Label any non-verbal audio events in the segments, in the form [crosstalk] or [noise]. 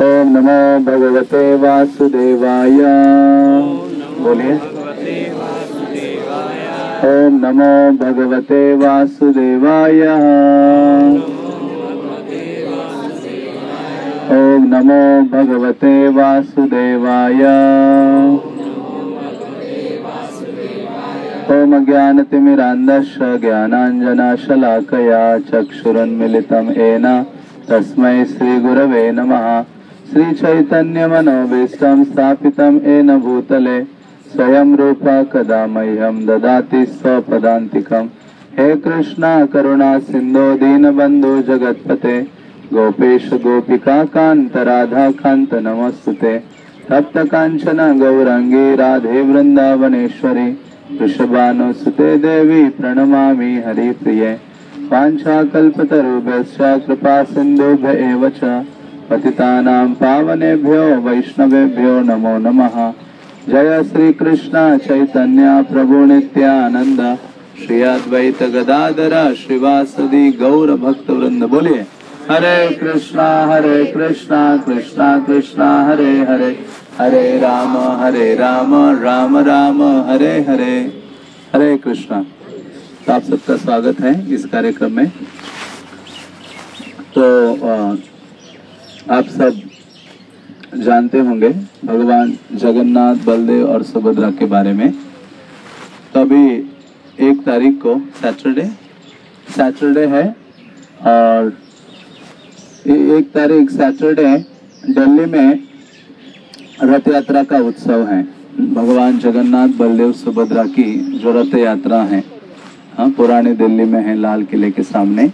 ओम नमो भगवते वासुदेवाय। बोलिए। ओम नमो भगवते वासुदेवाय। ओम नमो भगवते वासुदेवाय। ओम ज्ञानतिमिरान्धस्य ज्ञानाञ्जनशलाकया चक्षुरुन्मिलितं येन तस्मै श्रीगुरवे नमः। श्रीचैतन्यमनोभीष्टं स्थापितं येन भूतले स्वयं रूपा कदा मह्यं ददाति स्वपदान्तिकम् हे कृष्णा करुणा सिन्धो दीनबन्धो जगत्पते गोपेश गोपिका कान्त राधा नमस्तुते। तप्त काञ्चन गौरङ्गी राधे वृन्दावनेश्वरी वृषभानुसुते देवी प्रणमामि हरिप्रिये। वाञ्छाकल्पतरुभ्यश्च कृपा एव च। पतितानां पावनेभ्यो वैष्णवेभ्यो नमो नमः। जय श्री कृष्ण चैतन्य प्रभु नित्यानंद श्री अद्वैत गदाधर श्रीवासदि गौर भक्त वृंद बोलिए, हरे कृष्णा हरे कृष्णा कृष्णा कृष्णा, हरे हरे। हरे राम हरे राम राम राम, हरे हरे। हरे कृष्णा। आप सबका स्वागत है इस कार्यक्रम में तो अ, आप सब जानते होंगे भगवान जगन्नाथ, बलदेव और सुभद्रा के बारे में। तो अभी एक तारीख को सैटरडे सैटरडे है और एक तारीख सैटरडे दिल्ली में रथ यात्रा का उत्सव है। भगवान जगन्नाथ, बलदेव, सुभद्रा की जो रथ यात्रा है हाँ पुराने दिल्ली में है, लाल किले के सामने।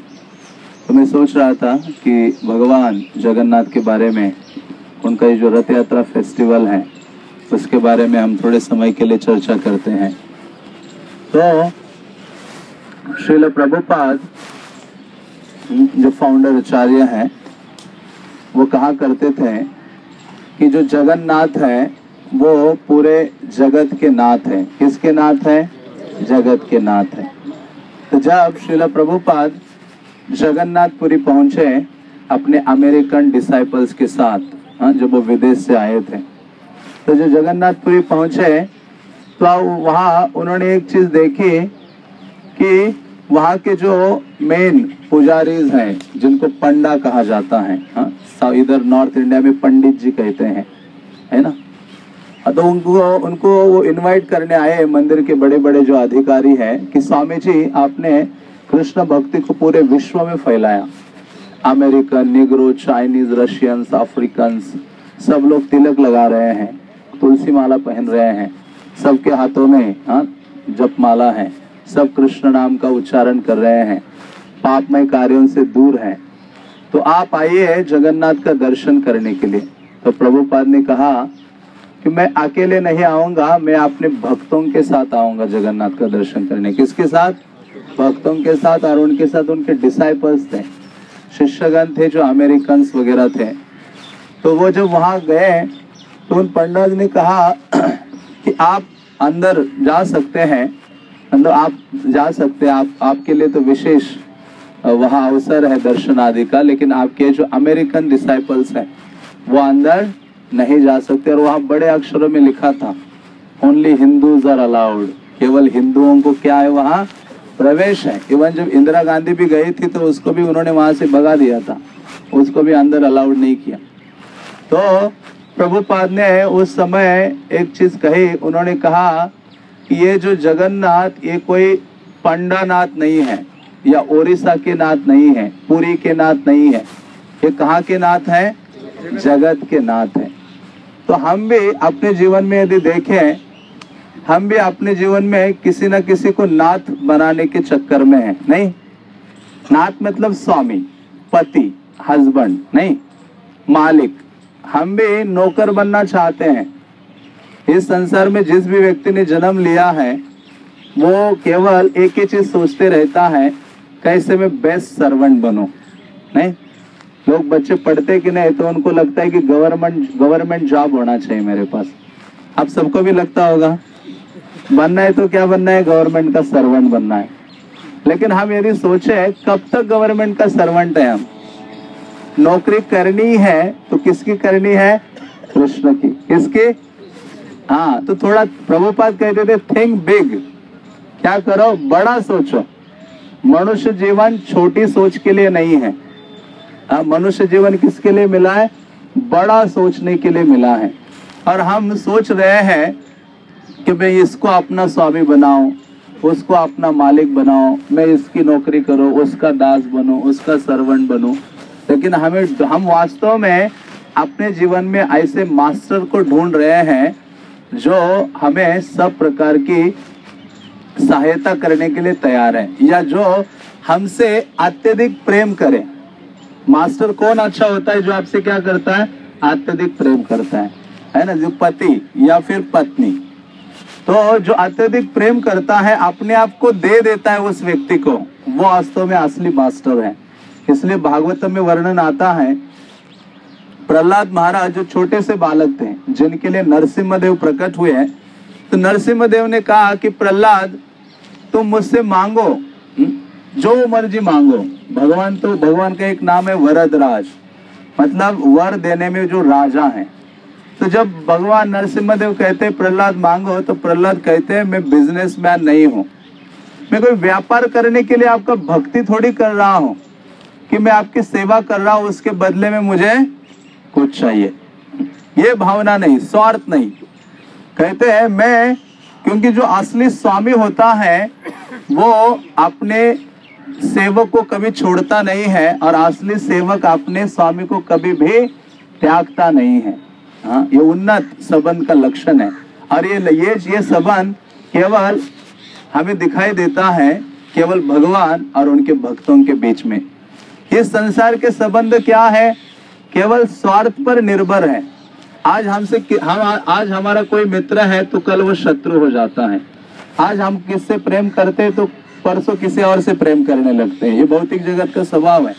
तो मैं सोच रहा था कि भगवान जगन्नाथ के बारे में, उनका ये जो रथ यात्रा फेस्टिवल है, उसके बारे में हम थोड़े समय के लिए चर्चा करते हैं। तो श्रील प्रभुपाद, जो फाउंडर आचार्य हैं, वो कहा करते थे कि जो जगन्नाथ है, वो पूरे जगत के नाथ है। किसके नाथ है? जगत के नाथ है। तो जब श्रील प्रभुपाद जगन्नाथपुरी पहुँचे अपने अमेरिकन डिसाइपल्स के साथ हाँ, जब वो विदेश से आए थे। तो जो जगन्नाथपुरी पहुँचे तो वहाँ उन्होंने एक चीज़ देखी कि वहाँ के जो मेन पुजारीज हैं जिनको पंडा कहा जाता है हाँ, इधर नॉर्थ इंडिया में पंडित जी कहते हैं है ना? हाँ, तो उनको उनको वो इनवाइट करने आए मंदिर के बड़े बड़े जो अधिकारी हैं कि स्वामी जी आपने कृष्ण भक्ति को पूरे विश्व में फैलाया। American, Negro, Chinese, Russians Africans सब लोग तिलक लगा रहे हैं, तुलसी माला पहन रहे हैं। सबके हाथों में हाँ जप माला है। सब कृष्ण नाम का उच्चारण कर रहे हैं। पापमय कार्यों से दूर हैं। तो आप आइए जगन्नाथ का दर्शन करने के लिए। तो प्रभुपाद ने कहा कि मैं अकेले नहीं आऊँगा, मैं अपने भक्तों के साथ आऊँगा जगन्नाथ का दर्शन करने किसके साथ भक्तों के साथ और उनके साथ उनके डिसाइपल्स थे। शिष्यगण थे जो अमेरिकन वगैरह थे। तो वो जब वहाँ गए तो उन पंडित ने कहा [clears throat] कि आप अंदर जा सकते हैं। मतलब आप जा सकते हैं। आप, आपके लिए तो विशेष वहाँ अवसर है दर्शन आदि का, लेकिन आपके जो अमेरिकन डिसाइपल्स हैं, वो अंदर नहीं जा सकते। और वहाँ बड़े अक्षरों में लिखा था ओनली हिंदूज आर अलाउड केवल हिंदुओं को क्या है वहाँ? प्रवेश है। इवन जब इंदिरा गांधी भी गई थी तो उसको भी उन्होंने वहाँ से भगा दिया था। उसको भी अंदर अलाउड नहीं किया। तो प्रभुपाद ने उस समय एक चीज़ कही। उन्होंने कहा कि ये जो जगन्नाथ, ये कोई पंडानाथ नहीं है, या ओडिशा के नाथ नहीं है, पुरी के नाथ नहीं है। ये कहाँ के नाथ है? जगत के नाथ है। तो हम भी अपने जीवन में यदि देखें हम भी अपने जीवन में किसी न किसी को नाथ बनाने के चक्कर में है, नहीं? नाथ मतलब स्वामी, पति हस्बैंड नहीं? मालिक। हम भी नौकर बनना चाहते हैं। इस संसार में जिस भी व्यक्ति ने जन्म लिया है, वो केवल एक ही चीज़ सोचते रहता है, कैसे मैं बेस्ट सर्वेंट बनूं, नहीं? लोग बच्चे पढ़ते कि नहीं तो उनको लगता है कि गवर्नमेंट गवर्नमेंट जॉब होना चाहिए मेरे पास। आप सबको भी लगता होगा। बनना है तो क्या बनना है? गवर्नमेंट का सर्वेंट बनना है। लेकिन हम यदि सोचे कब तक गवर्नमेंट का सर्वेंट है हम? नौकरी करनी है तो किसकी करनी है? कृष्ण की। किसकी? हाँ तो थोड़ा प्रभुपाद कहते थे थिंक बिग क्या करो? बड़ा सोचो। मनुष्य जीवन छोटी सोच के लिए नहीं है। हाँ, मनुष्य जीवन किसके लिए मिला है? बड़ा सोचने के लिए मिला है। और हम सोच रहे हैं कि मैं इसको अपना स्वामी बनाऊँ उसको अपना मालिक बनाऊँ मैं इसकी नौकरी करूँ, उसका दास बनूं, उसका सर्वेंट बनूं। लेकिन हमें, हम वास्तव में अपने जीवन में ऐसे मास्टर को ढूंढ रहे हैं, जो हमें सब प्रकार की सहायता करने के लिए तैयार है, या जो हमसे अत्यधिक प्रेम करे। मास्टर कौन अच्छा होता है जो आपसे क्या करता है? अत्यधिक प्रेम करता है। है ना? जो पति या फिर पत्नी। तो जो अत्यधिक प्रेम करता है अपने आप को दे देता है उस व्यक्ति को। वो वास्तव में असली मास्टर है। इसलिए भागवतम में वर्णन आता है प्रहलाद महाराज जो छोटे से बालक थे जिनके लिए नरसिम्ह देव प्रकट हुए हैं तो नरसिम्ह देव ने कहा कि प्रहलाद तुम मुझसे मांगो हम्म, जो मर्ज़ी मांगो। भगवान तो भगवान का एक नाम है वरदराज। मतलब वर देने में जो राजा है। तो जब भगवान नरसिम्हा देव कहते हैं, प्रहलाद मांगो तो प्रहलाद कहते हैं, मैं बिजनेसमैन नहीं हूँ। मैं कोई व्यापार करने के लिए आपका भक्ति थोड़ी कर रहा हूँ कि मैं आपकी सेवा कर रहा हूँ, उसके बदले में मुझे कुछ चाहिए। ये भावना नहीं, स्वार्थ नहीं। कहते हैं, मैं, क्योंकि जो असली स्वामी होता है, वो अपने सेवक को कभी छोड़ता नहीं है और असली सेवक अपने स्वामी को कभी भी त्यागता नहीं है। हाँ ये उन्नत संबंध का लक्षण है। और ये ये ये संबंध केवल हमें दिखाई देता है केवल भगवान और उनके भक्तों के बीच में। इस संसार के संबंध क्या है? केवल स्वार्थ पर निर्भर है। आज हमसे हम आज हमारा कोई मित्र है तो कल वो शत्रु हो जाता है। आज हम किससे प्रेम करते हैं तो परसों किसी और से प्रेम करने लगते हैं। ये भौतिक जगत का स्वभाव है।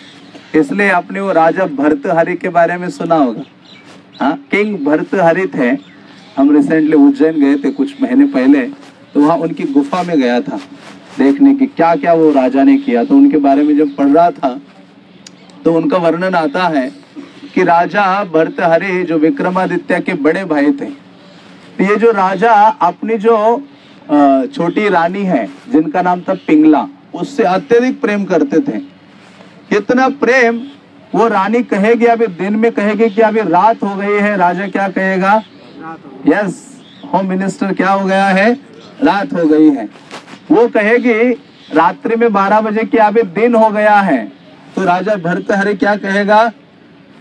इसलिए आपने वो राजा भरतहरि के बारे में सुना होगा। हाँ किंग भरतहरि थे हम रिसेंटली उज्जैन गए थे कुछ महीने पहले तो वहाँ उनकी गुफा में गया था, देखने की क्या क्या वो राजा ने किया। तो उनके बारे में जब पढ़ रहा था तो उनका वर्णन आता है कि राजा भरतहरि जो विक्रमादित्य के बड़े भाई थे तो ये जो राजा अपनी जो छोटी रानी है, जिनका नाम था पिंगला, उससे अत्यधिक प्रेम करते थे। इतना प्रेम वो रानी कहेगी अभी दिन में कहेगी कि अभी रात हो गई है राजा क्या कहेगा? यस होम मिनिस्टर क्या हो गया है? रात हो गई है। वो कहेगी रात्रि में बारह बजे की अभी दिन हो गया है। तो राजा भरतहरि क्या कहेगा?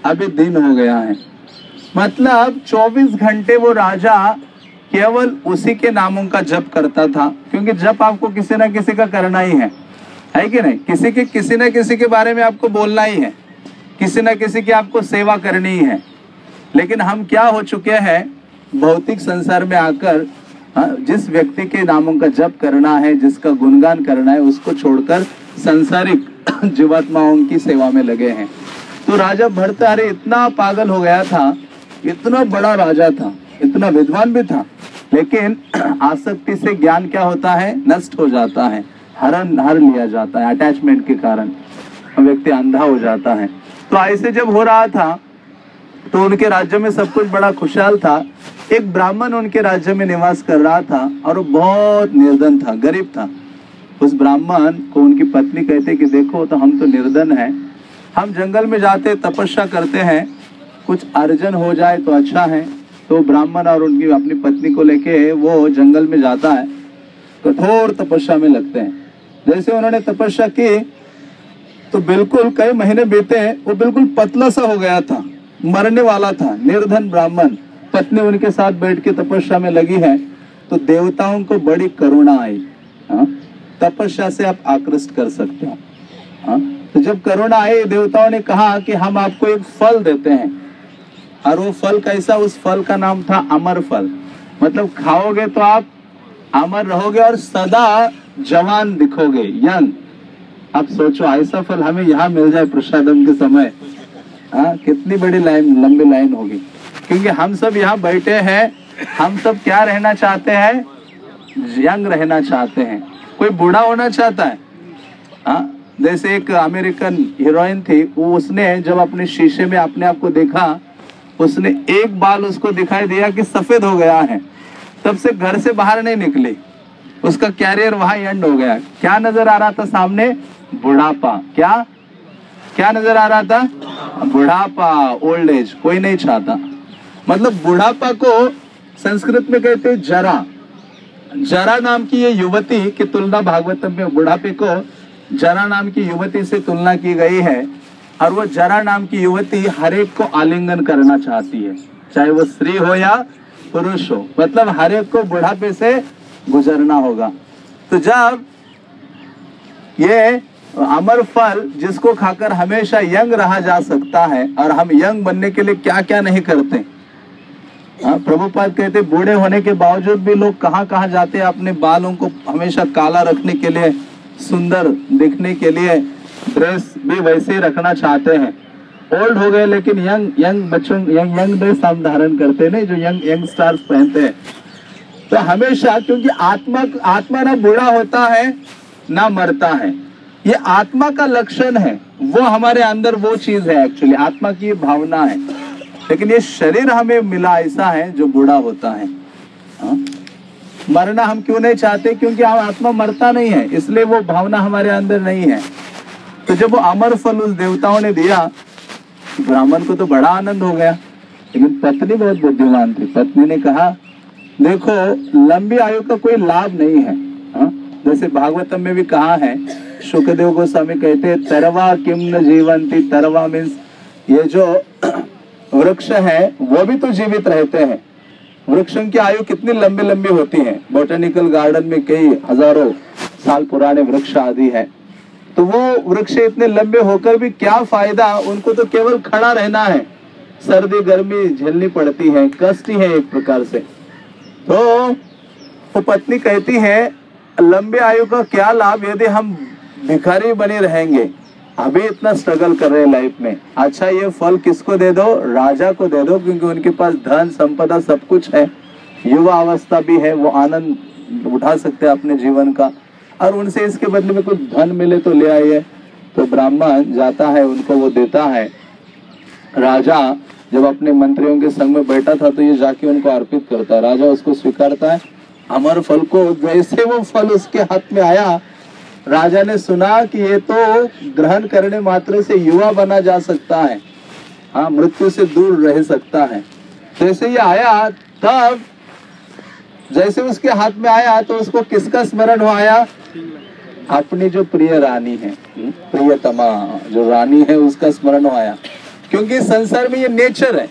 अभी दिन हो गया है। मतलब 24 घंटे वो राजा केवल उसी के नामों का जप करता था क्योंकि जप आपको किसी ना किसी का करना ही है। है कि नहीं? किसी के किसी ना किसी के बारे में आपको बोलना ही है। किसी ना किसी की आपको सेवा करनी है लेकिन हम क्या हो चुके हैं भौतिक संसार में आकर हाँ, जिस व्यक्ति के नामों का जप करना है जिसका गुणगान करना है उसको छोड़कर संसारिक [clears throat] जीवात्माओं की सेवा में लगे हैं। तो राजा भरतारे इतना पागल हो गया था इतना बड़ा राजा था इतना विद्वान भी था लेकिन [clears throat] आसक्ति से ज्ञान क्या होता है नष्ट हो जाता है हरण हर लिया जाता है अटैचमेंट के कारण व्यक्ति अंधा हो जाता है। तो ऐसे जब हो रहा था तो उनके राज्य में सब कुछ बड़ा खुशहाल था। एक ब्राह्मण उनके राज्य में निवास कर रहा था और वो बहुत निर्धन था, गरीब था। उस ब्राह्मण को उनकी पत्नी कहते कि देखो तो हम तो निर्धन है। हम जंगल में जाते, तपस्या करते हैं। कुछ अर्जन हो जाए तो अच्छा है। तो ब्राह्मण और उनकी अपनी पत्नी को लेके वो जंगल में जाता है। कठोर तपस्या में लगते हैं। जैसे उन्होंने तपस्या की तो बिल्कुल कई महीने बीते हैं, वो बिल्कुल पतला सा हो गया था, मरने वाला था, निर्धन ब्राह्मण, पत्नी उनके साथ बैठ के तपस्या में लगी है तो देवताओं को बड़ी करुणा आई हाँ? तपस्या से आप आकृष्ट कर सकते हो हाँ? तो जब करुणा आई, देवताओं ने कहा कि हम आपको एक फल देते हैं, और वो फल कैसा, उस फल का नाम था अमर फल मतलब खाओगे तो आप अमर रहोगे और सदा जवान दिखोगे, यंग आप सोचो ऐसा फल हमें यहाँ मिल जाए प्रसादम के समय। आ, हाँ, कितनी बड़ी लाइन लंबी लाइन होगी। क्योंकि हम सब यहाँ बैठे हैं हम सब क्या रहना चाहते हैं? यंग रहना चाहते हैं। कोई बूढ़ा होना चाहता है? आ? हाँ, जैसे एक अमेरिकन हीरोइन थी वो उसने जब अपने शीशे में अपने आप को देखा उसने एक बाल उसको दिखाई दिया कि सफ़ेद हो गया है। तब से घर से बाहर नहीं निकली। उसका कैरियर वहाँ एंड हो गया। क्या नज़र आ रहा था सामने? बुढ़ापा। क्या? क्या नज़र आ रहा था? बुढ़ापा ओल्ड एज कोई नहीं चाहता। मतलब बुढ़ापा को संस्कृत में कहते जरा। जरा नाम की ये युवती की तुलना भागवतम में बुढ़ापे को जरा नाम की युवती से तुलना की गई है और वो जरा नाम की युवती हर एक को आलिंगन करना चाहती है, चाहे वो स्त्री हो या पुरुष हो। मतलब हर एक को बुढ़ापे से गुजरना होगा। तो जब ये अमर फल जिसको खाकर हमेशा यंग रहा जा सकता है और हम यंग बनने के लिए क्या क्या नहीं करते। हाँ प्रभुपाद कहते, बूढ़े होने के बावजूद भी लोग कहाँ कहाँ जाते हैं अपने बालों को हमेशा काला रखने के लिए, सुंदर दिखने के लिए, ड्रेस भी वैसे ही रखना चाहते हैं। ओल्ड हो गए लेकिन यंग यंग बच्चों, यंग यंग ड्रेस हम धारण करते नहीं, जो यंग यंग स्टार्स पहनते हैं। तो हमेशा, क्योंकि आत्मा आत्मा ना बूढ़ा होता है, ना मरता है। ये आत्मा का लक्षण है। वो हमारे अंदर वो चीज़ है एक्चुअली आत्मा की भावना है। लेकिन ये शरीर हमें मिला ऐसा है जो बूढ़ा होता है। हाँ? मरना हम क्यों नहीं चाहते? क्योंकि हम आत्मा मरता नहीं है, इसलिए वो भावना हमारे अंदर नहीं है। तो जब वो अमर फल उस देवताओं ने दिया ब्राह्मण को तो बड़ा आनंद हो गया। लेकिन पत्नी बहुत बुद्धिमान थी। पत्नी ने कहा, देखो, लंबी आयु का कोई लाभ नहीं है। हा? जैसे भागवतम में भी कहा है सुखदेव गोस्वामी कहते हैं, तरवा किम न जीवंती? तरवा मीन्स ये जो [clears throat] वृक्ष है, वो भी तो जीवित रहते हैं। वृक्षों की आयु कितनी लंबी लंबी होती है? बोटेनिकल गार्डन में कई हज़ारों साल पुराने वृक्ष आदि है। तो वो वृक्ष इतने लंबे होकर भी क्या फ़ायदा? उनको तो केवल खड़ा रहना है। सर्दी, गर्मी, झेलनी पड़ती है, कष्ट है एक प्रकार से। तो वो पत्नी कहती है, लंबे आयु का क्या लाभ? यदि हम भिखारी बने रहेंगे। अभी इतना स्ट्रगल कर रहे हैं लाइफ में। अच्छा ये फल किसको दे दो? राजा को दे दो, क्योंकि उनके पास धन, संपदा सब कुछ है। युवा अवस्था भी है, वो आनंद उठा सकते हैं अपने जीवन का। और उनसे इसके बदले में कुछ धन मिले तो ले आइए। तो ब्राह्मण जाता है, उनको वो देता है। राजा जब अपने मंत्रियों के संग में बैठा था तो ये जाके उनको अर्पित करता है। राजा उसको स्वीकारता है, अमर फल को, जैसे वो फल उसके हाथ में आया राजा ने सुना कि ये तो ग्रहण करने मात्र से युवा बना जा सकता है। हाँ मृत्यु से दूर रह सकता है। जैसे ये आया तब जैसे उसके हाथ में आया तो उसको किसका स्मरण हो आया? अपनी जो प्रिय रानी है हम्म, प्रियतमा जो रानी है उसका स्मरण हो आया। क्योंकि संसार में ये नेचर है।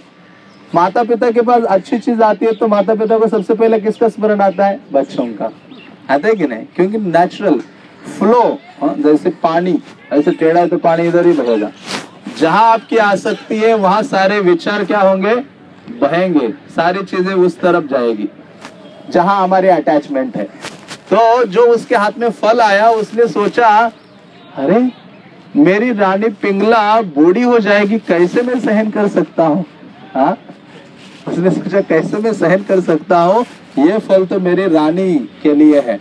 माता पिता के पास अच्छी चीज़ आती है तो माता पिता को सबसे पहले किसका स्मरण आता है? बच्चों का। आता है कि नहीं? क्योंकि नेचुरल फ्लो हाँ, जैसे पानी ऐसे टेढ़ा है तो पानी इधर ही बहेगा। जहाँ आपकी आसक्ति है वहाँ सारे विचार क्या होंगे? बहेंगे। सारी चीज़ें उस तरफ़ जाएगी जहाँ हमारे अटैचमेंट है। तो जो उसके हाथ में फल आया उसने सोचा अरे मेरी रानी पिंगला बूढ़ी हो जाएगी कैसे मैं सहन कर सकता हूँ? हाँ? उसने सोचा कैसे मैं सहन कर सकता हूँ? ये फल तो मेरी रानी के लिए है।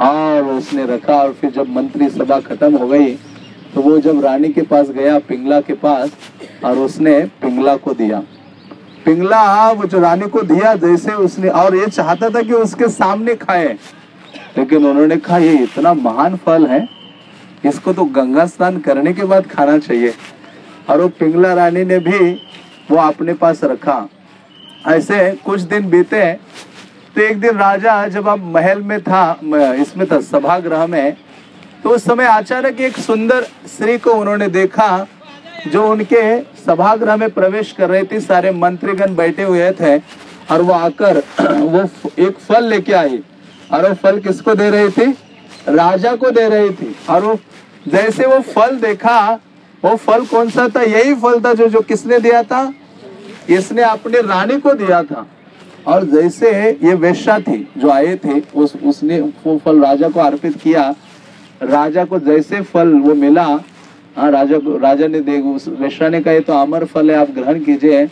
और उसने रखा और फिर जब मंत्री सभा खत्म हो गई तो वो जब रानी के पास गया, पिंगला के पास, और उसने पिंगला को दिया। पिंगला वो जो रानी को दिया, जैसे उसने और ये चाहता था कि उसके सामने खाए। लेकिन उन्होंने कहा, ये इतना महान फल है, इसको तो गंगा स्नान करने के बाद खाना चाहिए। और वो पिंगला रानी ने भी वो अपने पास रखा। ऐसे कुछ दिन बीते तो एक दिन राजा जब आप महल में था इसमें था, सभागृह में तो उस समय अचानक एक सुंदर स्त्री को उन्होंने देखा, जो उनके सभागृह में प्रवेश कर रही थी। सारे मंत्रीगण बैठे हुए थे और वो आकर, [clears throat] वो एक फल लेके आई और वो फल किसको दे रही थी? राजा को दे रही थी। और वो जैसे वो फल देखा, वो फल कौन सा था? यही फल था जो जो किसने दिया था? इसने अपने रानी को दिया था। और जैसे ये वेश्या थी, जो आए थे, उस, उसने वो फल राजा को अर्पित किया। राजा को जैसे फल वो मिला हाँ राजा राजा ने देख उस वेश्या ने कहा तो अमर फल है, आप ग्रहण कीजिए।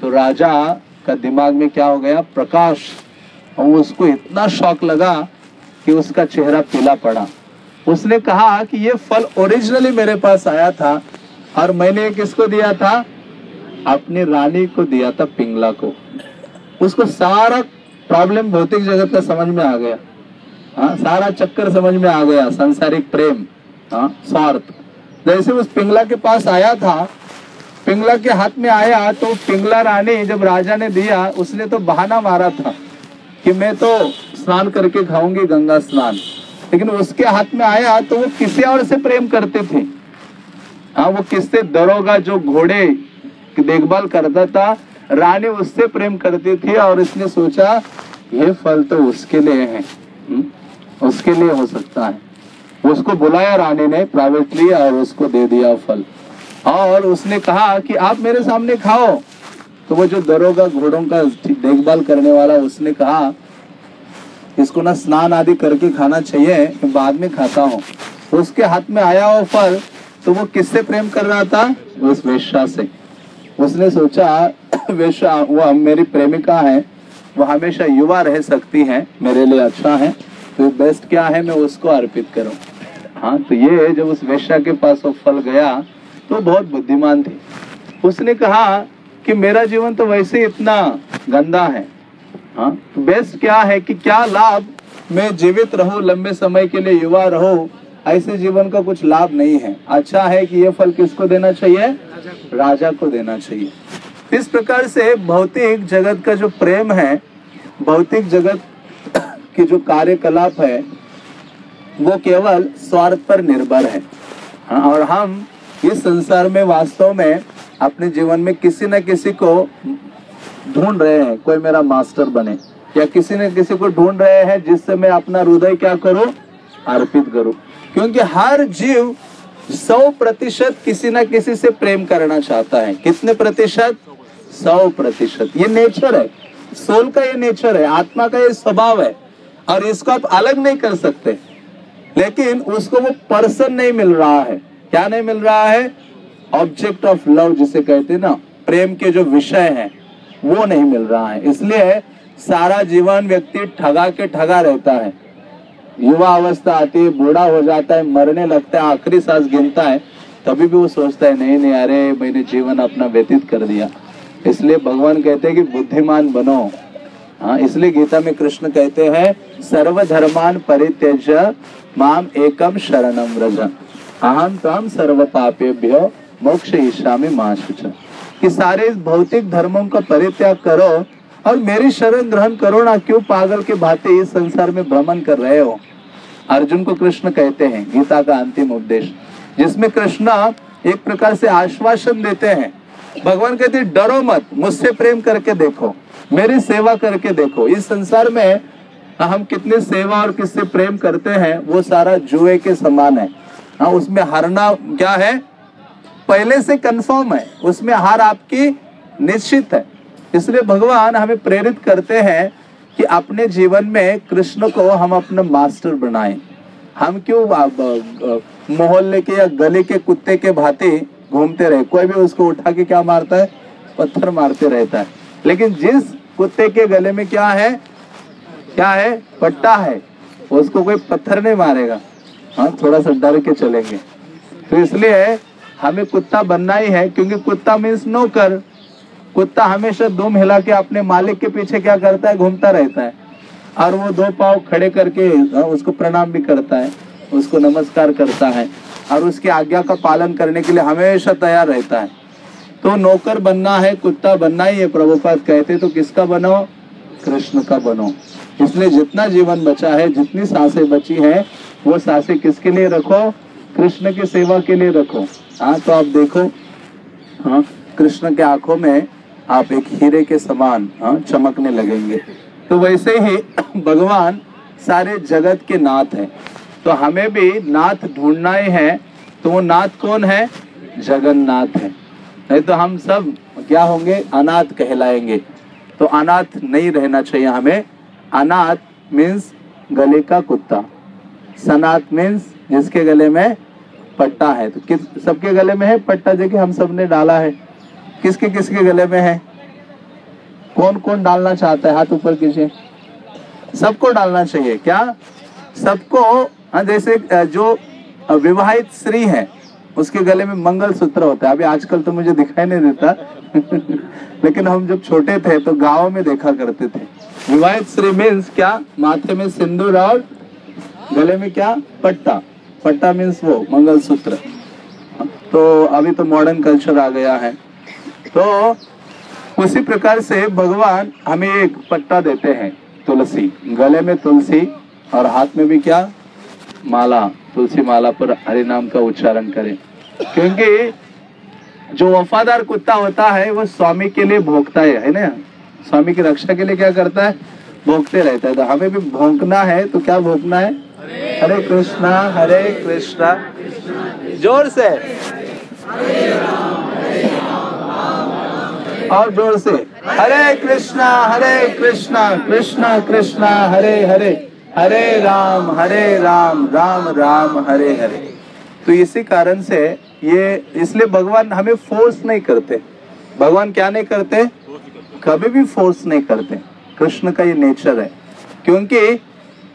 तो राजा का दिमाग में क्या हो गया? प्रकाश। और उसको इतना शौक लगा कि उसका चेहरा पीला पड़ा। उसने कहा कि ये फल ओरिजिनली मेरे पास आया था और मैंने किसको दिया था? अपनी रानी को दिया था, पिंगला को। उसको सारा प्रॉब्लम भौतिक जगत का समझ में आ गया। हाँ सारा चक्कर समझ में आ गया, सांसारिक प्रेम हाँ स्वार्थ। जैसे उस पिंगला के पास आया था, पिंगला के हाथ में आया तो पिंगला रानी जब राजा ने दिया, उसने तो बहाना मारा था कि मैं तो स्नान करके खाऊँगी गंगा स्नान। लेकिन उसके हाथ में आया तो वो किसी और से प्रेम करते थे। हाँ वो किससे? दरोगा जो घोड़े की देखभाल करता था रानी उससे प्रेम करती थी और इसने सोचा ये फल तो उसके लिए है हम्म, उसके लिए हो सकता है। उसको बुलाया रानी ने प्राइवेटली और उसको दे दिया फल। और उसने कहा कि आप मेरे सामने खाओ। तो वो जो दरोगा घोड़ों का देखभाल करने वाला उसने कहा इसको ना स्नान आदि करके खाना चाहिए बाद में खाता हूँ। उसके हाथ में आया वो फल तो वो किससे प्रेम कर रहा था? उस वेश्या से। उसने सोचा वेश्या वो हम मेरी प्रेमिका है वो हमेशा युवा रह सकती है, मेरे लिए अच्छा है तो बेस्ट क्या है, मैं उसको अर्पित करूँ। हाँ तो ये जब उस वेश्या के पास वो फल गया तो बहुत बुद्धिमान थी। उसने कहा कि मेरा जीवन तो वैसे इतना गंदा है। हाँ तो बेस्ट क्या है कि क्या लाभ मैं जीवित रहूँ, लंबे समय के लिए युवा रहूँ ऐसे जीवन का कुछ लाभ नहीं है। अच्छा है कि ये फल किसको देना चाहिए? राजा को देना चाहिए। इस प्रकार से भौतिक जगत का जो प्रेम है भौतिक जगत की जो कार्यकलाप है वो केवल स्वार्थ पर निर्भर है। हाँ, और हम इस संसार में वास्तव में अपने जीवन में किसी न किसी को ढूंढ रहे हैं। कोई मेरा मास्टर बने या किसी न किसी को ढूंढ रहे हैं जिससे मैं अपना हृदय क्या करूँ? अर्पित करूँ। क्योंकि हर जीव सौ प्रतिशत किसी न किसी से प्रेम करना चाहता है। कितने प्रतिशत? सौ प्रतिशत। ये नेचर है। सोल का ये नेचर है। आत्मा का ये स्वभाव है। और इसको आप अलग नहीं कर सकते। लेकिन उसको वो पर्सन नहीं मिल रहा है। क्या नहीं मिल रहा है? ऑब्जेक्ट ऑफ़ लव जिसे कहते हैं ना। प्रेम के जो विषय हैं, वो नहीं मिल रहा है। इसलिए सारा जीवन व्यक्ति ठगा के ठगा रहता है। युवा अवस्था आती है, बूढ़ा हो जाता है, मरने लगता है, आखिरी सांस गिनता है, तभी भी वो सोचता है, नहीं नहीं, अरे, मैंने जीवन अपना व्यतीत कर दिया। इसलिए भगवान कहते हैं कि बुद्धिमान बनो। हाँ इसलिए गीता में कृष्ण कहते हैं, सर्वधर्मान परित्यज माम एकम शरणम व्रज। अहम तम सर्व पापेभ्यो मोक्ष ईशा में माँ कि सारे भौतिक धर्मों का परित्याग करो और मेरी शरण ग्रहण करो ना क्यों पागल के भांति इस संसार में भ्रमण कर रहे हो? अर्जुन को कृष्ण कहते हैं, गीता का अंतिम उपदेश, जिसमें कृष्ण एक प्रकार से आश्वासन देते हैं, भगवान कहते डरो मत, मुझसे प्रेम करके देखो, मेरी सेवा करके देखो। इस संसार में हम कितने सेवा और किससे प्रेम करते हैं, वो सारा जुए के समान है। हाँ उसमें हारना क्या है? पहले से कंफर्म है, उसमें हार आपकी निश्चित है। इसलिए भगवान हमें प्रेरित करते हैं कि अपने जीवन में कृष्ण को हम अपना मास्टर बनाएँ। हम क्यों मोहल्ले के या गले के कुत्ते के भांति घूमते रहे? कोई भी उसको उठा के क्या मारता है? पत्थर मारते रहता है। लेकिन जिस कुत्ते के गले में क्या है? क्या है? पट्टा है। उसको कोई पत्थर नहीं मारेगा। हाँ थोड़ा सा डर के चलेंगे। तो इसलिए हमें कुत्ता बनना ही है, क्योंकि कुत्ता मीन्स नौकर कुत्ता हमेशा दुम हिला के अपने मालिक के पीछे क्या करता है? घूमता रहता है। और वो दो पाव खड़े करके उसको प्रणाम भी करता है, उसको नमस्कार करता है, और उसकी आज्ञा का पालन करने के लिए हमेशा तैयार रहता है। तो नौकर बनना है, कुत्ता बनना ही है, प्रभुपाद कहते तो किसका बनो? कृष्ण का बनो। इसलिए जितना जीवन बचा है, जितनी साँसें बची है, वो साँसें किसके लिए रखो? कृष्ण की सेवा के लिए रखो। हाँ तो आप देखो हाँ कृष्ण के आँखों में आप एक हीरे के समान हाँ चमकने लगेंगे। तो वैसे ही [coughs] भगवान सारे जगत के नाथ हैं। तो हमें भी नाथ ढूंढना ही है। तो वो नाथ कौन है? जगन्नाथ है। नहीं तो हम सब क्या होंगे? अनाथ कहलाएँगे। तो अनाथ नहीं रहना चाहिए हमें। अनाथ मीन्स गले का कुत्ता। सनाथ मीन्स जिसके गले में पट्टा है। तो किस, सबके गले में है पट्टा? जो कि हम सबने डाला है। किसके किसके गले में है? कौन कौन डालना चाहता है हाथ ऊपर कीजिए। सबको डालना चाहिए, क्या? सबको हाँ जैसे जो विवाहित स्त्री है, उसके गले में मंगल सूत्र होता है। अभी आजकल तो मुझे दिखाई नहीं देता। [laughs] लेकिन हम जब छोटे थे तो गाँव में देखा करते थे। विवाहित स्त्री मीन्स क्या? माथे में सिंदूर और गले में क्या? पट्टा। पट्टा मीन्स वो मंगल सूत्र तो अभी तो मॉडर्न कल्चर आ गया है। तो उसी प्रकार से भगवान हमें एक पट्टा देते हैं, तुलसी। गले में तुलसी और हाथ में भी क्या? माला। तुलसी माला पर हरि नाम का उच्चारण करें। क्योंकि जो वफादार कुत्ता होता है, वो स्वामी के लिए भोगता है है ना? स्वामी की रक्षा के लिए क्या करता है? भोगते रहता है। तो हमें भी भोंकना है तो क्या भोंकना है? हरे कृष्णा हरे कृष्णा। ज़ोर से। और ज़ोर से। हरे कृष्णा हरे कृष्णा कृष्णा कृष्णा, हरे हरे। हरे राम हरे राम राम राम, हरे हरे। तो इसी कारण से ये, इसलिए भगवान हमें फोर्स नहीं करते। भगवान क्या नहीं करते? कभी भी फोर्स नहीं करते। कृष्ण का ये नेचर है। क्योंकि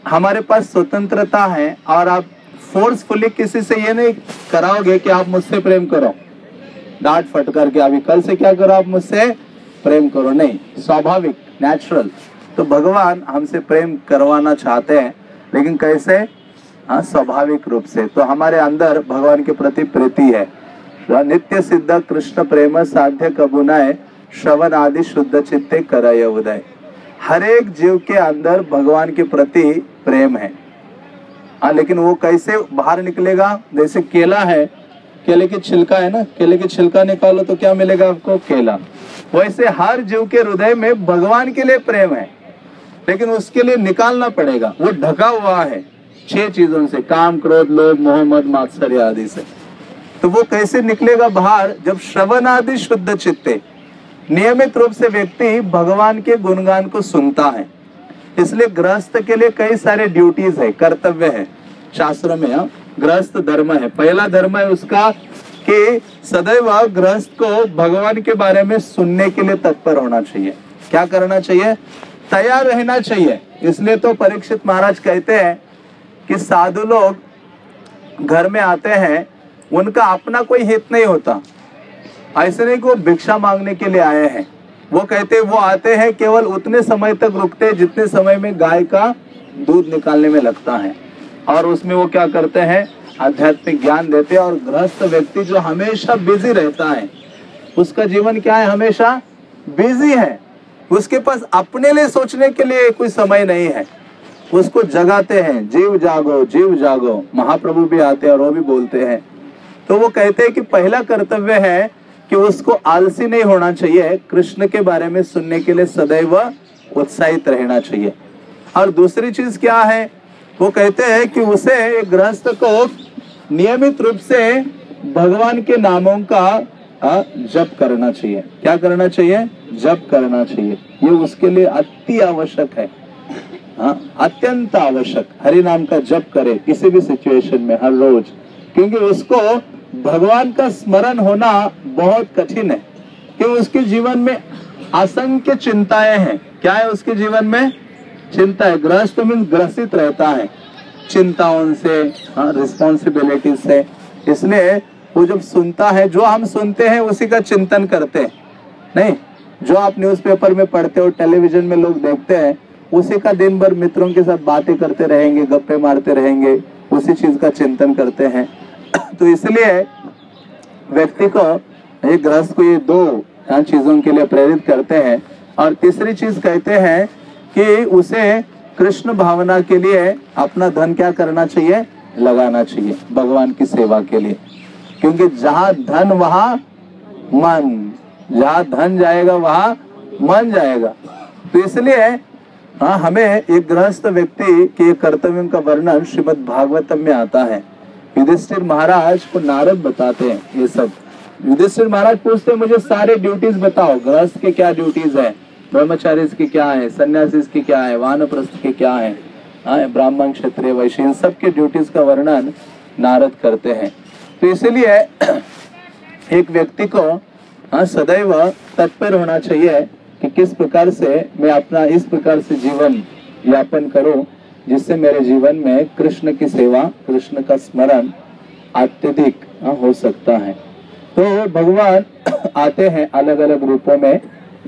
हमारे पास स्वतंत्रता है और आप फोर्सफुली किसी से ये नहीं कराओगे कि आप मुझसे प्रेम करो। डांट फटकार के अभी कल से क्या करो आप मुझसे? प्रेम करो। नहीं, स्वाभाविक नेचुरल तो भगवान हमसे प्रेम करवाना चाहते हैं, लेकिन कैसे? हाँ स्वाभाविक रूप से। तो हमारे अंदर भगवान के प्रति प्रीति है। नित्य सिद्ध कृष्ण प्रेम साध्य कबुनाए श्रवण आदि शुद्ध चित्ते करय उदय। हर एक जीव के अंदर भगवान के प्रति प्रेम है। हाँ लेकिन वो कैसे बाहर निकलेगा? जैसे केला है केले की छिलका है ना? केले की छिलका निकालो तो क्या मिलेगा आपको? केला। वैसे हर जीव के हृदय में भगवान के लिए प्रेम है। लेकिन उसके लिए निकालना पड़ेगा। वो ढका हुआ है छह चीज़ों से काम क्रोध लोभ मोह मद मात्सर्य आदि से। तो वो कैसे निकलेगा बाहर? जब श्रवण आदि शुद्ध चित्ते। नियमित रूप से व्यक्ति भगवान के गुणगान को सुनता है। इसलिए गृहस्थ के लिए कई सारे ड्यूटीज़ है कर्तव्य है। शास्त्र में हाँ, गृहस्थ धर्म है। पहला धर्म है उसका कि सदैव गृहस्थ को भगवान के बारे में सुनने के लिए तत्पर होना चाहिए। क्या करना चाहिए? तैयार रहना चाहिए। इसलिए तो परीक्षित महाराज कहते हैं कि साधु लोग घर में आते हैं, उनका अपना कोई हित नहीं होता। ऐसे नहीं कि भिक्षा मांगने के लिए आए हैं। वो कहते वो आते हैं, केवल उतने समय तक रुकते जितने समय में गाय का दूध निकालने में लगता है। और उसमें वो क्या करते हैं? आध्यात्मिक ज्ञान देते हैं और गृहस्थ व्यक्ति जो हमेशा बिज़ी रहता है, उसका जीवन क्या है हमेशा? बिज़ी है। उसके पास अपने लिए सोचने के लिए कोई समय नहीं है। उसको जगाते हैं, जीव जागो जीव जागो। महाप्रभु भी आते हैं और वो भी बोलते हैं। तो वो कहते हैं कि पहला कर्तव्य है कि उसको आलसी नहीं होना चाहिए, कृष्ण के बारे में सुनने के लिए सदैव उत्साहित रहना चाहिए। और दूसरी चीज़ क्या है? वो कहते हैं कि उसे एक गृहस्थ को नियमित रूप से भगवान के नामों का जप करना चाहिए। क्या करना चाहिए? जप करना चाहिए। ये उसके लिए अति आवश्यक है। हाँ अत्यंत आवश्यक। हरि नाम का जप करे किसी भी सिचुएशन में हर रोज। क्योंकि उसको भगवान का स्मरण होना बहुत कठिन है। क्योंकि उसके जीवन में असंख्य चिंताएँ हैं। क्या है उसके जीवन में? चिंता है गृहस्थ में ग्रसित रहता है। चिंताओं से रिस्पॉन्सिबिलिटी से। इसलिए वो जब सुनता है जो हम सुनते हैं उसी का चिंतन करते हैं। नहीं जो आप न्यूज़पेपर में पढ़ते हो टेलीविज़न में लोग देखते हैं उसी का दिन भर मित्रों के साथ बातें करते रहेंगे गप्पे मारते रहेंगे उसी चीज़ का चिंतन करते हैं। तो इसलिए व्यक्ति को एक गृहस्थ को ये दो हाँ, चीज़ों के लिए प्रेरित करते हैं। और तीसरी चीज़ कहते हैं कि उसे कृष्ण भावना के लिए अपना धन क्या करना चाहिए? लगाना चाहिए भगवान की सेवा के लिए। क्योंकि जहाँ धन, वहाँ मन। जहाँ धन जाएगा, वहाँ मन जाएगा। तो इसलिए हाँ हमें एक गृहस्थ व्यक्ति के कर्तव्य का वर्णन श्रीमद भागवतम में आता है। युधिष्ठिर महाराज को नारद बताते हैं ये सब। युधिष्ठिर महाराज पूछते हैं, मुझे सारे ड्यूटीज़ बताओ। गृहस्थ के क्या ड्यूटीज़ है? ब्रह्मचारी की क्या है? सन्यासी की क्या है? वानप्रस्थ के क्या है? हाँ, ब्राह्मण क्षत्रिय वैश्य इन सब के ड्यूटीज़ का वर्णन नारद करते हैं। तो इसीलिए [clears throat] एक व्यक्ति को हाँ सदैव तत्पर होना चाहिए कि किस प्रकार से मैं अपना इस प्रकार से जीवन यापन करूँ जिससे मेरे जीवन में कृष्ण की सेवा कृष्ण का स्मरण अत्यधिक हाँ, हो सकता है। तो भगवान [clears throat] आते हैं अलग अलग रूपों में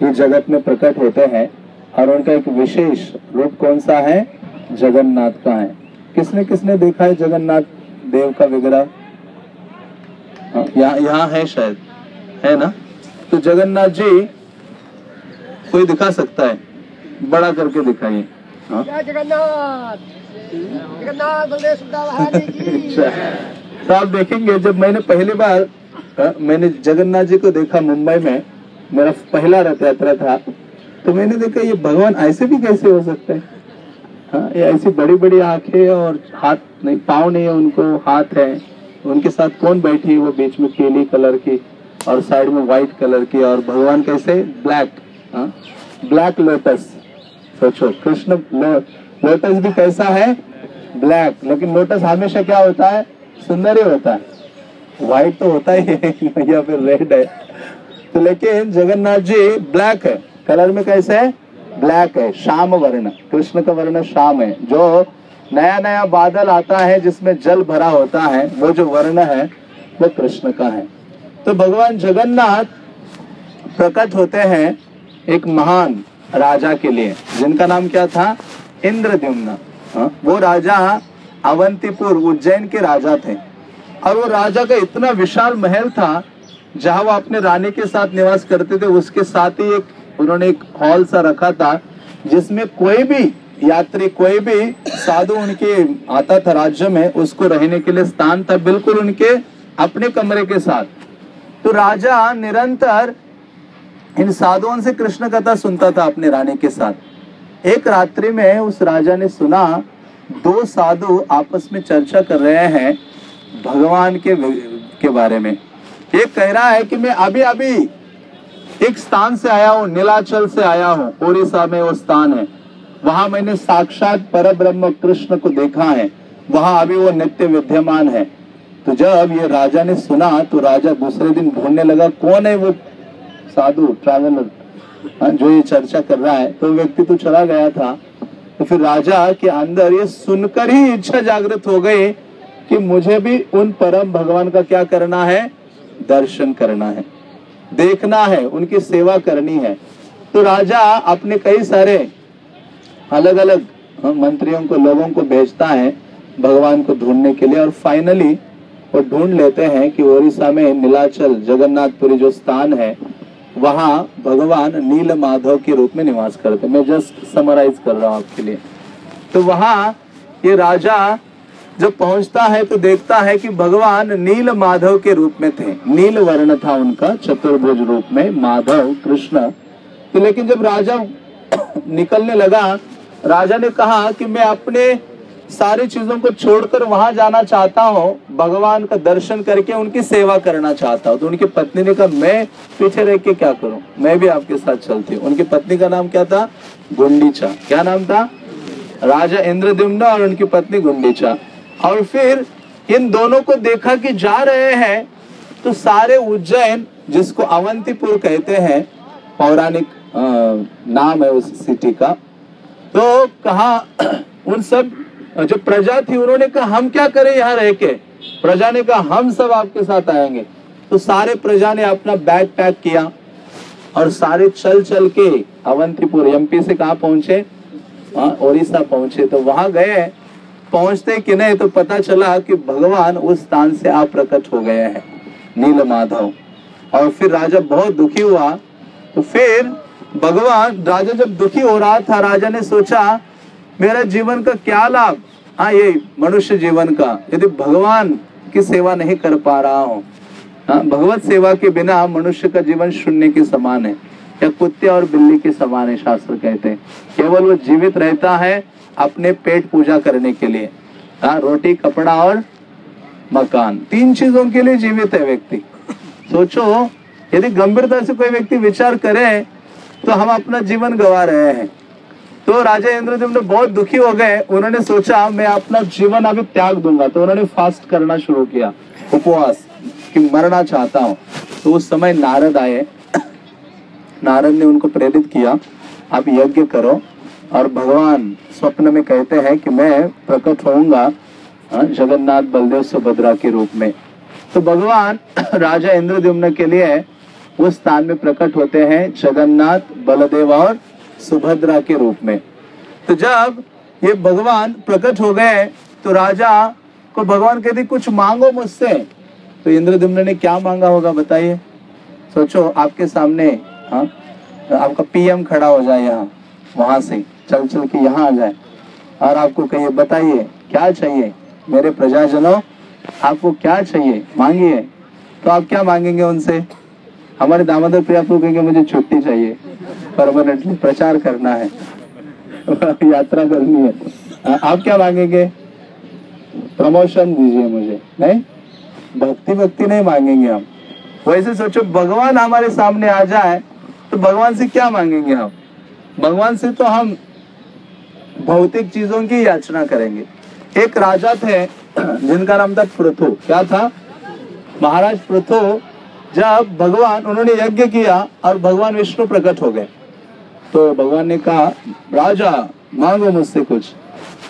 ये जगत में प्रकट होते हैं और उनका एक विशेष रूप कौन सा है? जगन्नाथ का है। किसने किसने देखा है जगन्नाथ देव का विग्रह? हाँ, यहाँ यहाँ है शायद है ना? तो जगन्नाथ जी कोई दिखा सकता है? बड़ा करके दिखाइए। हाँ। जगन्नाथ। की [laughs] तो आप देखेंगे जब मैंने पहली बार अ, मैंने जगन्नाथ जी को देखा मुंबई में मेरा पहला रथ यात्रा था। तो मैंने देखा ये भगवान ऐसे भी कैसे हो सकते हैं? हाँ, ये ऐसी बड़ी बड़ी आँखें और हाथ नहीं पाँव नहीं है उनको हाथ है। उनके साथ कौन बैठी है वो बीच में पीली कलर की और साइड में व्हाइट कलर की और भगवान कैसे? Black black lotus. सोचो कृष्ण लो, लोटस भी कैसा है? ब्लैक। लेकिन लोटस हमेशा क्या होता है? सुंदर ही होता है। व्हाइट तो होता ही है [laughs] या फिर रेड है। तो लेकिन जगन्नाथ जी ब्लैक है। कलर में कैसे है? ब्लैक है। शाम वर्ण। कृष्ण का वर्ण शाम है। जो नया नया बादल आता है जिसमें जल भरा होता है वो जो वर्ण है वो कृष्ण का है। तो भगवान जगन्नाथ प्रकट होते हैं एक महान राजा के लिए। जिनका नाम क्या था? इंद्रद्युम्न। हाँ, वो राजा अवंतीपुर उज्जैन के राजा थे। और वो राजा का इतना विशाल महल था जहाँ वो अपने रानी के साथ निवास करते थे, उसके साथ ही एक, उन्होंने एक हॉल सा रखा था, जिसमें कोई भी यात्री, कोई भी साधु उनके आता था राज्य में, उसको रहने के लिए स्थान था, बिल्कुल उनके अपने कमरे के साथ। तो राजा निरंतर इन साधुओं से कृष्ण कथा सुनता था अपने रानी के साथ। एक रात्रि में उस राजा ने सुना, दो साधु आपस में चर्चा कर रहे हैं भगवान के के बारे में। एक कह रहा है कि मैं अभी अभी एक स्थान से आया हूँ नीलाचल से आया हूँ ओडिशा में वो स्थान है। वहाँ मैंने साक्षात पर ब्रह्म कृष्ण को देखा है। वहाँ अभी वो नित्य विद्यमान है। तो जब ये राजा ने सुना तो राजा दूसरे दिन ढूँढने लगा कौन है वो साधु ट्रैवलर हाँ, जो ये चर्चा कर रहा है तो व्यक्ति तो चला गया था। तो फिर राजा के अंदर ये सुनकर ही इच्छा जागृत हो गई कि मुझे भी उन परम भगवान का क्या करना है। दर्शन करना है। देखना है, उनकी सेवा करनी है। तो राजा अपने कई सारे अलग अलग मंत्रियों को, लोगों को भेजता है भगवान को ढूँढने के लिए और फाइनली वो ढूंढ लेते हैं कि ओडिशा में नीलाचल, जगन्नाथपुरी जो स्थान है, वहाँ भगवान नील माधव के रूप में निवास करते हैं। मैं जस्ट समराइज कर रहा हूँ आपके लिए। तो वहाँ ये राजा जब पहुँचता है तो देखता है कि भगवान नील माधव के रूप में थे। नील वर्ण था उनका, चतुर्भुज रूप में माधव, कृष्ण। तो लेकिन जब राजा निकलने लगा, राजा ने कहा कि मैं अपने सारी चीज़ों को छोड़कर वहाँ जाना चाहता हूँ, भगवान का दर्शन करके उनकी सेवा करना चाहता हूँ। तो उनकी पत्नी ने कहा, मैं पीछे रह के क्या करूँ? मैं भी आपके साथ चलती हूँ। उनकी पत्नी का नाम क्या था? गुंडीचा। क्या नाम था? राजा इंद्रद्युम्न और उनकी पत्नी गुंडीचा। और फिर इन दोनों को देखा कि जा रहे हैं तो सारे उज्जैन जिसको अवंतीपुर कहते हैं पौराणिक नाम है उस सिटी का तो कहा [clears throat] उन सब जो प्रजा थी उन्होंने कहा हम क्या करें यहाँ रह के? प्रजा ने कहा हम सब आपके साथ आएँगे। तो सारे प्रजा ने अपना बैग पैक किया और सारे चल चल के अवंतीपुर एमपी से कहा पहुँचे? हाँ, उड़ीसा पहुँचे। तो वहाँ गए पहुँचते कि नहीं तो पता चला कि भगवान उस स्थान से आप प्रकट हो गए हैं नील माधव और फिर राजा बहुत दुखी हुआ। तो फिर भगवान, राजा जब दुखी हो रहा था, राजा ने सोचा, मेरा जीवन का क्या लाभ? हाँ ये मनुष्य जीवन का, यदि भगवान की सेवा नहीं कर पा रहा हूँ हाँ भगवत सेवा के बिना मनुष्य का जीवन शून्य के समान है, या कुत्ते और बिल्ली के समान है, शास्त्र कहते हैं। केवल वो जीवित रहता है अपने पेट पूजा करने के लिए। हाँ रोटी, कपड़ा और मकान। तीन चीज़ों के लिए जीवित है व्यक्ति। सोचो, यदि गंभीरता से कोई व्यक्ति विचार करे तो हम अपना जीवन गवा रहे हैं। तो राजा इंद्रदेव ने बहुत दुखी हो गए। उन्होंने सोचा, मैं अपना जीवन अभी त्याग दूँगा। तो उन्होंने फास्ट करना शुरू किया, उपवास, कि मरना चाहता हूँ। तो उस समय नारद आए। नारद ने उनको प्रेरित किया, आप यज्ञ करो। और भगवान स्वप्न में कहते हैं कि मैं प्रकट होऊँगा हाँ, जगन्नाथ बलदेव सुभद्रा के रूप में। तो भगवान [coughs] राजा इंद्रद्युम्न के लिए उस स्थान में प्रकट होते हैं जगन्नाथ बलदेव और सुभद्रा के रूप में। तो जब ये भगवान प्रकट हो गए तो राजा को भगवान कहते कुछ मांगो मुझसे। तो इंद्रद्युम्न ने क्या मांगा होगा बताइए? सोचो आपके सामने हाँ आपका पीएम खड़ा हो जाए यहाँ वहाँ से। चल चल के यहाँ आ जाए। और आपको कहिए, बताइए, क्या चाहिए? मेरे प्रजाजनों, आपको क्या चाहिए? मांगिए। तो आप क्या मांगेंगे उनसे? हमारे दामोदर प्रिया प्रभु कहेंगे, मुझे छुट्टी चाहिए। परमानेंटली प्रचार करना है। [laughs] यात्रा करनी है। आप क्या मांगेंगे? प्रमोशन दीजिए मुझे। नहीं? भक्ति भक्ति नहीं मांगेंगे हम। वैसे सोचो, भगवान हमारे सामने आ जाए तो भगवान से क्या मांगेंगे हम? भगवान से तो हम भौतिक चीज़ों की याचना करेंगे। एक राजा थे, जिनका नाम था पृथु। क्या था? महाराज पृथु, जब भगवान, उन्होंने यज्ञ किया और भगवान विष्णु प्रकट हो गए। तो भगवान ने कहा, राजा, मांगो मुझसे कुछ।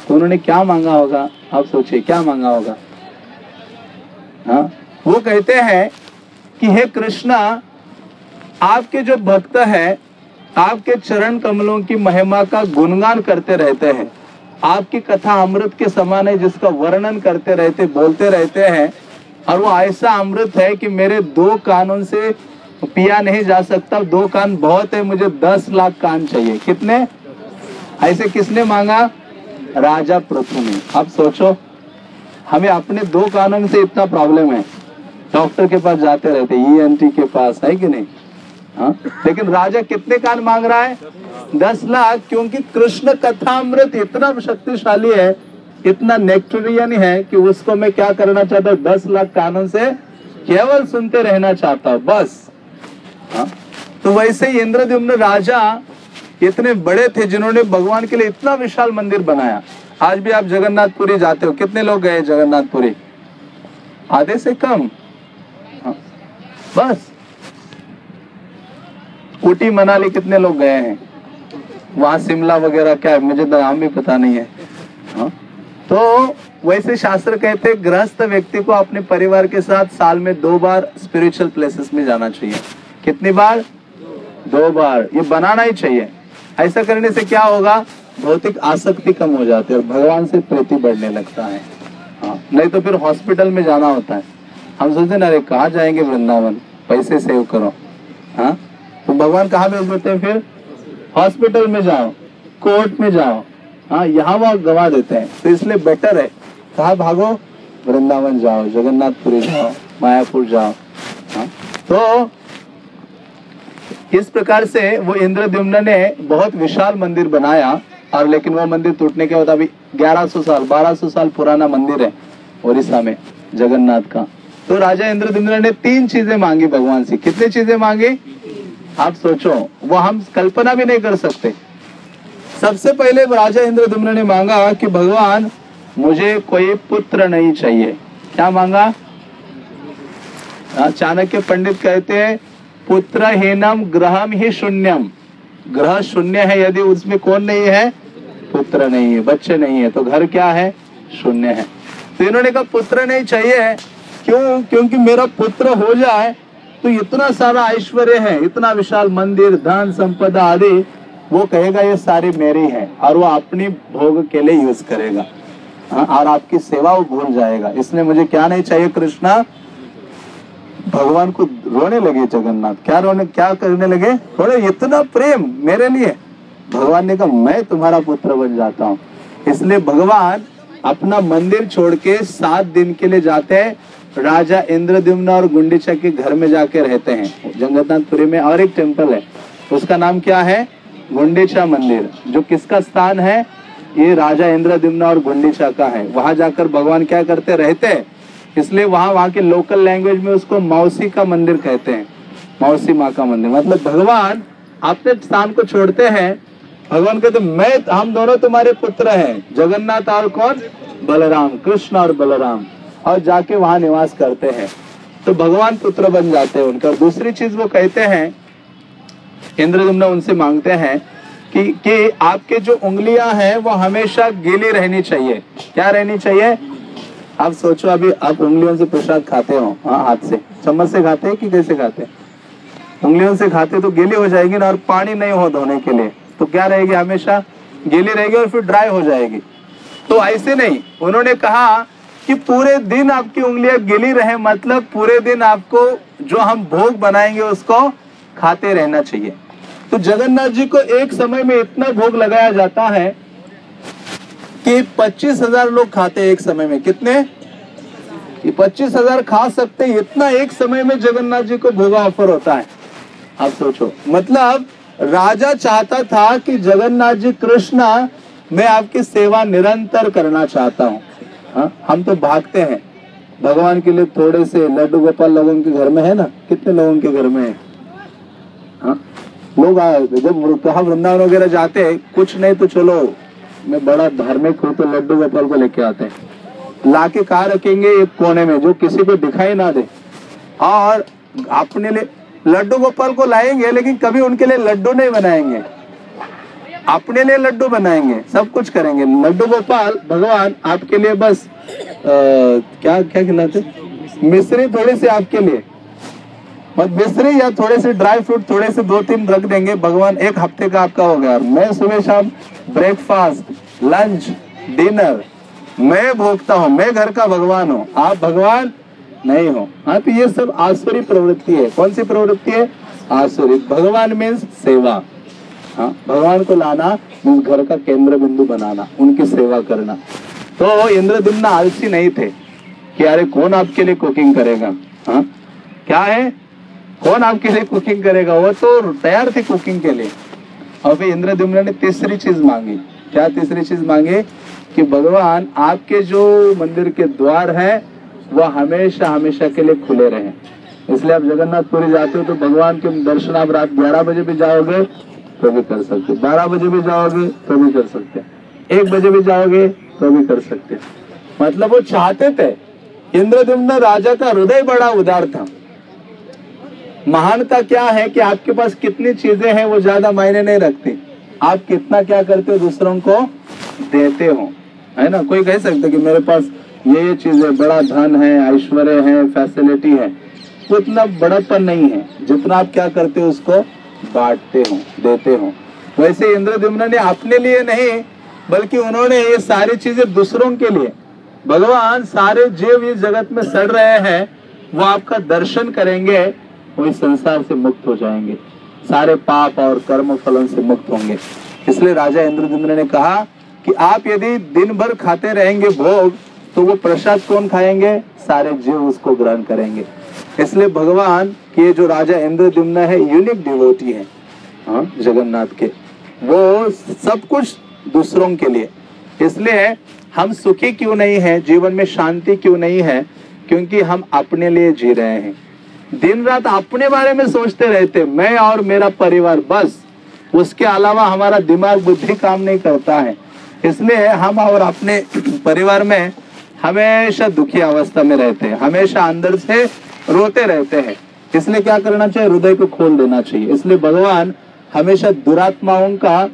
तो उन्होंने क्या मांगा होगा? आप सोचिए, क्या मांगा होगा? हाँ? वो कहते हैं कि, हे कृष्णा, आपके जो भक्त है आपके चरण कमलों की महिमा का गुणगान करते रहते हैं। आपकी कथा अमृत के समान है जिसका वर्णन करते रहते, बोलते रहते हैं। और वो ऐसा अमृत है कि मेरे दो कानों से पिया नहीं जा सकता। दो कान बहुत है, मुझे दस लाख कान चाहिए। कितने? ऐसे किसने मांगा? राजा पृथु ने। अब सोचो, हमें अपने दो कानों से इतना प्रॉब्लम है। डॉक्टर के पास जाते रहते ई के पास, है कि नहीं? हाँ? लेकिन राजा कितने कान मांग रहा है? दस लाख क्योंकि कृष्ण कथामृत इतना शक्तिशाली है इतना नेक्टोरियन है कि उसको मैं क्या करना चाहता हूँ? दस लाख कानों से केवल सुनते रहना चाहता हूँ बस। हाँ? तो वैसे ही इंद्रद्युम्न राजा इतने बड़े थे जिन्होंने भगवान के लिए इतना विशाल मंदिर बनाया। आज भी आप जगन्नाथपुरी जाते हो। कितने लोग गए जगन्नाथपुरी? आधे से कम। हाँ, बस। ऊटी मनाली कितने लोग गए हैं? वहाँ शिमला वगैरह क्या है? मुझे तो नाम भी पता नहीं है। हाँ? तो वैसे शास्त्र कहते गृहस्थ व्यक्ति को अपने परिवार के साथ साल में दो बार स्पिरिचुअल प्लेसेस में जाना चाहिए। कितनी बार? दो बार। ये बनाना ही चाहिए। ऐसा करने से क्या होगा? भौतिक आसक्ति कम हो जाती है और भगवान से प्रीति बढ़ने लगता है। हाँ। नहीं तो फिर हॉस्पिटल में जाना होता है। हम सोचते ना अरे कहाँ जाएँगे वृंदावन? पैसे सेव करो। हाँ? तो भगवान कहाँ भेज देते हैं फिर? हॉस्पिटल में जाओ, कोर्ट में जाओ। हाँ यहाँ वहाँ गवा देते हैं। तो इसलिए बेटर है। कहा भागो? वृंदावन जाओ, जगन्नाथपुरी जाओ, मायापुर जाओ। हाँ तो इस प्रकार से वो इंद्रद्युम्न ने बहुत विशाल मंदिर बनाया, और लेकिन वो मंदिर टूटने के बाद अभी 1100 साल 1200 साल पुराना मंदिर है उड़ीसा में, जगन्नाथ का। तो राजा इंद्रद्युम्न ने तीन चीज़ें मांगी भगवान से। कितनी चीज़ें मांगी? आप सोचो, वो हम कल्पना भी नहीं कर सकते। सबसे पहले राजा इंद्रद्युम्न ने मांगा कि भगवान, मुझे कोई पुत्र नहीं चाहिए। क्या मांगा? चाणक्य पंडित कहते हैं पुत्र हीनम ग्रहम ही शून्यम। ग्रह शून्य है यदि उसमें कौन नहीं है? पुत्र नहीं है, बच्चे नहीं है तो घर क्या है? शून्य है। तो इन्होंने कहा, पुत्र नहीं चाहिए, क्यों? क्योंकि मेरा पुत्र हो जाए तो इतना सारा ऐश्वर्य है इतना विशाल मंदिर धन संपदा आदि वो कहेगा ये सारी मेरी है। और वो अपनी भोग के लिए यूज़ करेगा। हाँ, और आपकी सेवा वो भूल जाएगा। इसलिए मुझे क्या नहीं चाहिए कृष्णा? भगवान को रोने लगे जगन्नाथ। क्या रोने क्या करने लगे? बोले इतना प्रेम मेरे लिए। भगवान ने कहा मैं तुम्हारा पुत्र बन जाता हूँ। इसलिए भगवान अपना मंदिर छोड़ के सात दिन के लिए जाते हैं। राजा इंद्रद्युम्न और गुंडीचा के घर में जाके रहते हैं। जगन्नाथपुरी में और एक टेंपल है। उसका नाम क्या है? गुंडीचा मंदिर। जो किसका स्थान है? ये राजा इंद्रद्युम्न और गुंडीचा का है। वहाँ जाकर भगवान क्या करते? रहते हैं। इसलिए वहाँ वहाँ के लोकल लैंग्वेज में उसको मौसी का मंदिर कहते हैं। मौसी माँ का मंदिर। मतलब भगवान अपने स्थान को छोड़ते हैं। भगवान कहते मैं, हम दोनों तुम्हारे पुत्र हैं। जगन्नाथ और कौन? बलराम। कृष्ण और बलराम। और जाके वहाँ निवास करते हैं। तो भगवान पुत्र बन जाते हैं उनका। दूसरी चीज़ वो कहते हैं इंद्रदुम्न उनसे मांगते हैं कि कि आपके जो उंगलियाँ हैं, वो हमेशा गीली रहनी चाहिए। क्या रहनी चाहिए? आप सोचो, अभी आप उंगलियों से प्रसाद खाते हो हाँ हाथ से। चम्मच से खाते हैं कि कैसे खाते हैं? उंगलियों से खाते तो गीली हो जाएगी ना, और पानी नहीं हो धोने के लिए। तो क्या रहेगी? हमेशा गीली रहेगी और फिर ड्राई हो जाएगी। तो ऐसे नहीं। उन्होंने कहा कि पूरे दिन आपकी उंगलियाँ गिली रहे मतलब पूरे दिन आपको जो हम भोग बनाएँगे उसको खाते रहना चाहिए। तो जगन्नाथ जी को एक समय में इतना भोग लगाया जाता है कि पच्चीस हज़ार लोग खाते एक समय में। कितने? ये पच्चीस हज़ार खा सकते इतना एक समय में जगन्नाथ जी को भोगा ऑफ़र होता है। आप सोचो मतलब राजा चाहता था कि जगन्नाथ जी, कृष्णा, मैं आपकी सेवा निरंतर करना चाहता हूँ। हाँ? हम तो भागते हैं। भगवान के लिए थोड़े से लड्डू गोपाल लोगों के घर में है ना? कितने लोगों के घर में है? हाँ? लोग जब कहा वृंदावन वगैरह जाते हैं, कुछ नहीं तो चलो, मैं बड़ा धार्मिक हूँ तो लड्डू गोपाल को लेके आते हैं। लाके कहा रखेंगे एक कोने में? जो किसी को दिखाई ना दे। और अपने लिए लड्डू गोपाल को लाएँगे, लेकिन कभी उनके लिए लड्डू नहीं बनाएँगे। अपने लिए लड्डू बनाएँगे सब कुछ करेंगे। लड्डू गोपाल भगवान आपके लिए बस आ, क्या क्या खिलाते? मिश्री थोड़ी सी आपके लिए। मिश्री या थोड़े से ड्राई फ्रूट थोड़े से दो तीन रख देंगे। भगवान एक हफ़्ते का आपका हो गया। मैं सुबह शाम ब्रेकफास्ट लंच डिनर मैं भोगता हूँ। मैं घर का भगवान हूँ। आप भगवान नहीं हो। हाँ तो ये सब आसुरी प्रवृत्ति है। कौन सी प्रवृत्ति है? आसुरी। भगवान मीन्स सेवा। हाँ भगवान को लाना मीन्स घर का केंद्र बिंदु बनाना, उनकी सेवा करना। तो इंद्रदिम्न आलसी नहीं थे कि अरे कौन आपके लिए कुकिंग करेगा? हाँ? क्या है? कौन आपके लिए कुकिंग करेगा? वो तो तैयार थे कुकिंग के लिए। और फिर इंद्रद्युम्न ने तीसरी चीज़ मांगी। क्या तीसरी चीज़ मांगी? कि भगवान, आपके जो मंदिर के द्वार है वह हमेशा हमेशा के लिए खुले रहे। इसलिए आप जगन्नाथपुरी जाते हो तो भगवान के दर्शन आप रात ग्यारह बजे भी जाओगे तो भी कर सकते बारह बजे भी जाओगे तो भी कर सकते एक बजे भी जाओगे तो भी कर सकते मतलब वो चाहते थे इंद्रद्युम्न राजा का हृदय बड़ा उदार था। महानता क्या है कि आपके पास कितनी चीज़ें हैं, वो ज़्यादा मायने नहीं रखती। आप कितना क्या करते हो, दूसरों को देते हो। है ना? कोई कह सकते कि मेरे पास ये ये चीज़ है, बड़ा धन है, ऐश्वर्य है फैसिलिटी है। उतना बड़ापन नहीं है। जितना आप क्या करते हो, उसको बांटते हो, देते हो। वैसे इंद्रद्युम्न ने अपने लिए नहीं, बल्कि उन्होंने ये सारी चीज़ें दूसरों के लिए। भगवान सारे जीव इस जगत में सड़ रहे हैं, वो आपका दर्शन करेंगे, वो इस संसार से मुक्त हो जाएँगे। सारे पाप और कर्म फलों से मुक्त होंगे। इसलिए राजा इंद्रद्युम्न ने कहा कि आप यदि दिन भर खाते रहेंगे भोग तो वो प्रसाद कौन खाएँगे? सारे जीव उसको ग्रहण करेंगे। इसलिए भगवान के जो राजा इंद्रद्युम्न है यूनिक डिवोटी है जगन्नाथ के। वो सब कुछ दूसरों के लिए। इसलिए हम सुखी क्यों नहीं है? जीवन में शांति क्यों नहीं है? क्योंकि हम अपने लिए जी रहे हैं। दिन रात अपने बारे में सोचते रहते मैं और मेरा परिवार बस। उसके अलावा हमारा दिमाग बुद्धि काम नहीं करता है। इसलिए हम और अपने परिवार में हमेशा दुखी अवस्था में रहते हैं। हमेशा अंदर से रोते रहते हैं। इसलिए क्या करना चाहिए? हृदय को खोल देना चाहिए। इसलिए भगवान हमेशा दुरात्माओं का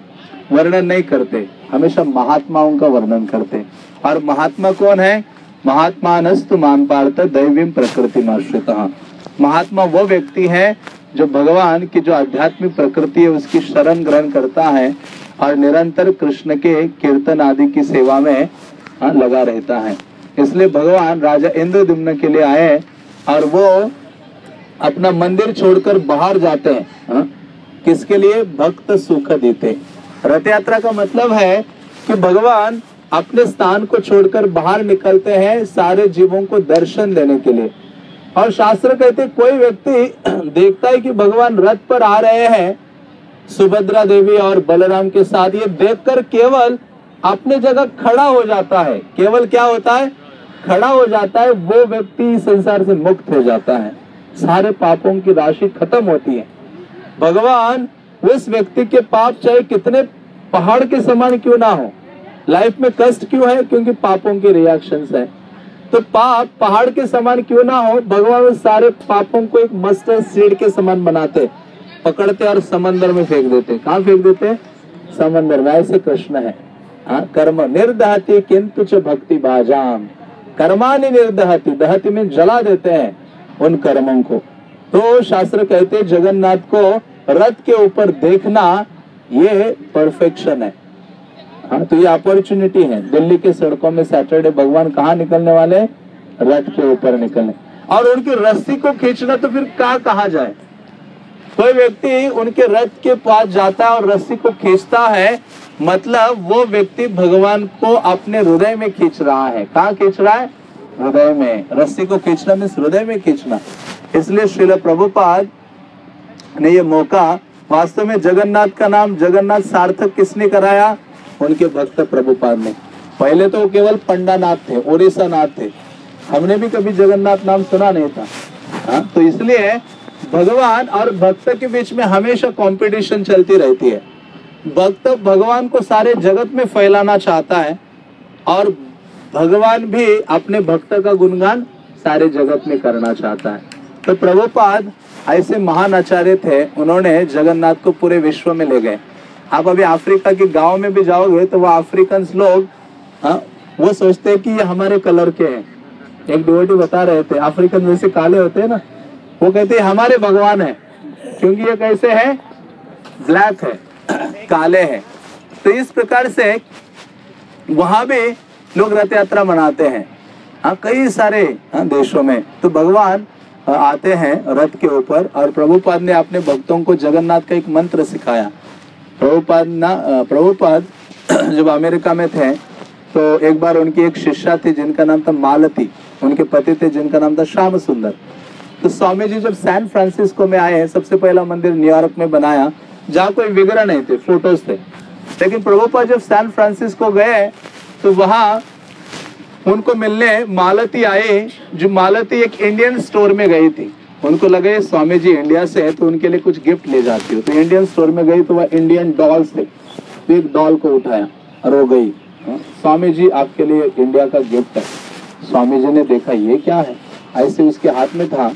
वर्णन नहीं करते। हमेशा महात्माओं का वर्णन करते। और महात्मा कौन है? महात्मा नस्तु मान पार्थ दैवीम प्रकृति महात्मा वो व्यक्ति है जो भगवान की जो आध्यात्मिक प्रकृति है उसकी शरण ग्रहण करता है और निरंतर कृष्ण के कीर्तन आदि की सेवा में हाँ, लगा रहता है। इसलिए भगवान राजा इंद्रद्युम्न के लिए आए और वो अपना मंदिर छोड़कर बाहर जाते हैं हाँ? किसके लिए? भक्त सुख देते। रथ यात्रा का मतलब है कि भगवान अपने स्थान को छोड़कर बाहर निकलते हैं सारे जीवों को दर्शन देने के लिए। और शास्त्र कहते कोई व्यक्ति [clears throat] देखता है कि भगवान रथ पर आ रहे हैं, सुभद्रा देवी और बलराम के साथ, ये देखकर केवल अपने जगह खड़ा हो जाता है। केवल क्या होता है? खड़ा हो जाता है, वो व्यक्ति संसार से मुक्त हो जाता है। सारे पापों की राशि खत्म होती है। भगवान, उस व्यक्ति के पाप चाहे कितने पहाड़ के समान क्यों ना हो, लाइफ में कष्ट क्यों है? क्योंकि पापों के रिएक्शंस है। तो पाप पहाड़ के समान क्यों ना हो, भगवान उस सारे पापों को एक मस्टर्ड सीड के समान बनाते, पकड़ते और समंदर में फेंक देते। कहा फेंक देते? समंदर में। ऐसे कृष्ण है। हाँ कर्म निर्दहती किंतु च भक्ति बाजाम कर्मानि निर्दहती, दहती में जला देते हैं उन कर्मों को। तो शास्त्र कहते जगन्नाथ को रथ के ऊपर देखना, ये परफेक्शन है। हाँ तो ये अपॉर्चुनिटी है। दिल्ली के सड़कों में सैटरडे भगवान कहाँ निकलने वाले रथ के ऊपर निकलने। और उनकी रस्सी को खींचना तो फिर कहा कहा जाए? कोई व्यक्ति उनके रथ के पास जाता है और रस्सी को खींचता है मतलब वो व्यक्ति भगवान को अपने हृदय में खींच रहा है। कहाँ खींच रहा है? हृदय में। रस्सी को खींचना मीन्स हृदय में खींचना। इसलिए श्रील प्रभुपाद ने ये मौका, वास्तव में जगन्नाथ का नाम, जगन्नाथ सार्थक किसने कराया? उनके भक्त प्रभुपाद ने। पहले तो केवल पंडा नाथ थे ओडिशा नाथ थे। हमने भी कभी जगन्नाथ नाम सुना नहीं था। हाँ? तो इसलिए भगवान और भक्त के बीच में हमेशा कंपटीशन चलती रहती है। भक्त भगवान को सारे जगत में फैलाना चाहता है और भगवान भी अपने भक्त का गुणगान सारे जगत में करना चाहता है। तो प्रभुपाद ऐसे महान आचार्य थे उन्होंने जगन्नाथ को पूरे विश्व में ले गए। आप अभी अफ्रीका के गाँव में भी जाओगे तो वो अफ्रीकन लोग हाँ, वो सोचते हैं कि ये हमारे कलर के हैं। एक डिवोटी बता रहे थे अफ्रीकन जैसे काले होते हैं ना वो कहते हैं हमारे भगवान है। क्योंकि ये कैसे है? ब्लैक है। काले हैं। तो इस प्रकार से वहाँ भी लोग रथ यात्रा मनाते हैं। हाँ कई सारे हाँ, देशों में। तो भगवान आते हैं रथ के ऊपर और प्रभुपाद ने अपने भक्तों को जगन्नाथ का एक मंत्र सिखाया। प्रभुपाद ना प्रभुपाद [clears throat] जब अमेरिका में थे तो एक बार उनकी एक शिष्या थी जिनका नाम था मालती। उनके पति थे जिनका नाम था श्याम सुंदर तो स्वामी जी जब सैन फ्रांसिस्को में आए सबसे पहला मंदिर न्यूयॉर्क में बनाया जहाँ कोई विग्रह नहीं थे फ़ोटोज़ थे। लेकिन प्रभुपाद जब सैन फ्रांसिस्को गए तो वहाँ उनको मिलने मालती आए जो मालती एक इंडियन स्टोर में गई थी। उनको लगे स्वामी जी इंडिया से है तो उनके लिए कुछ गिफ्ट ले जाती हो। तो इंडियन स्टोर में गई तो वह इंडियन डॉल्स थे। तो एक डॉल को उठाया और वो गई। हाँ, स्वामी जी आपके लिए इंडिया का गिफ्ट है। स्वामी जी ने देखा ये क्या है? ऐसे उसके हाथ में था।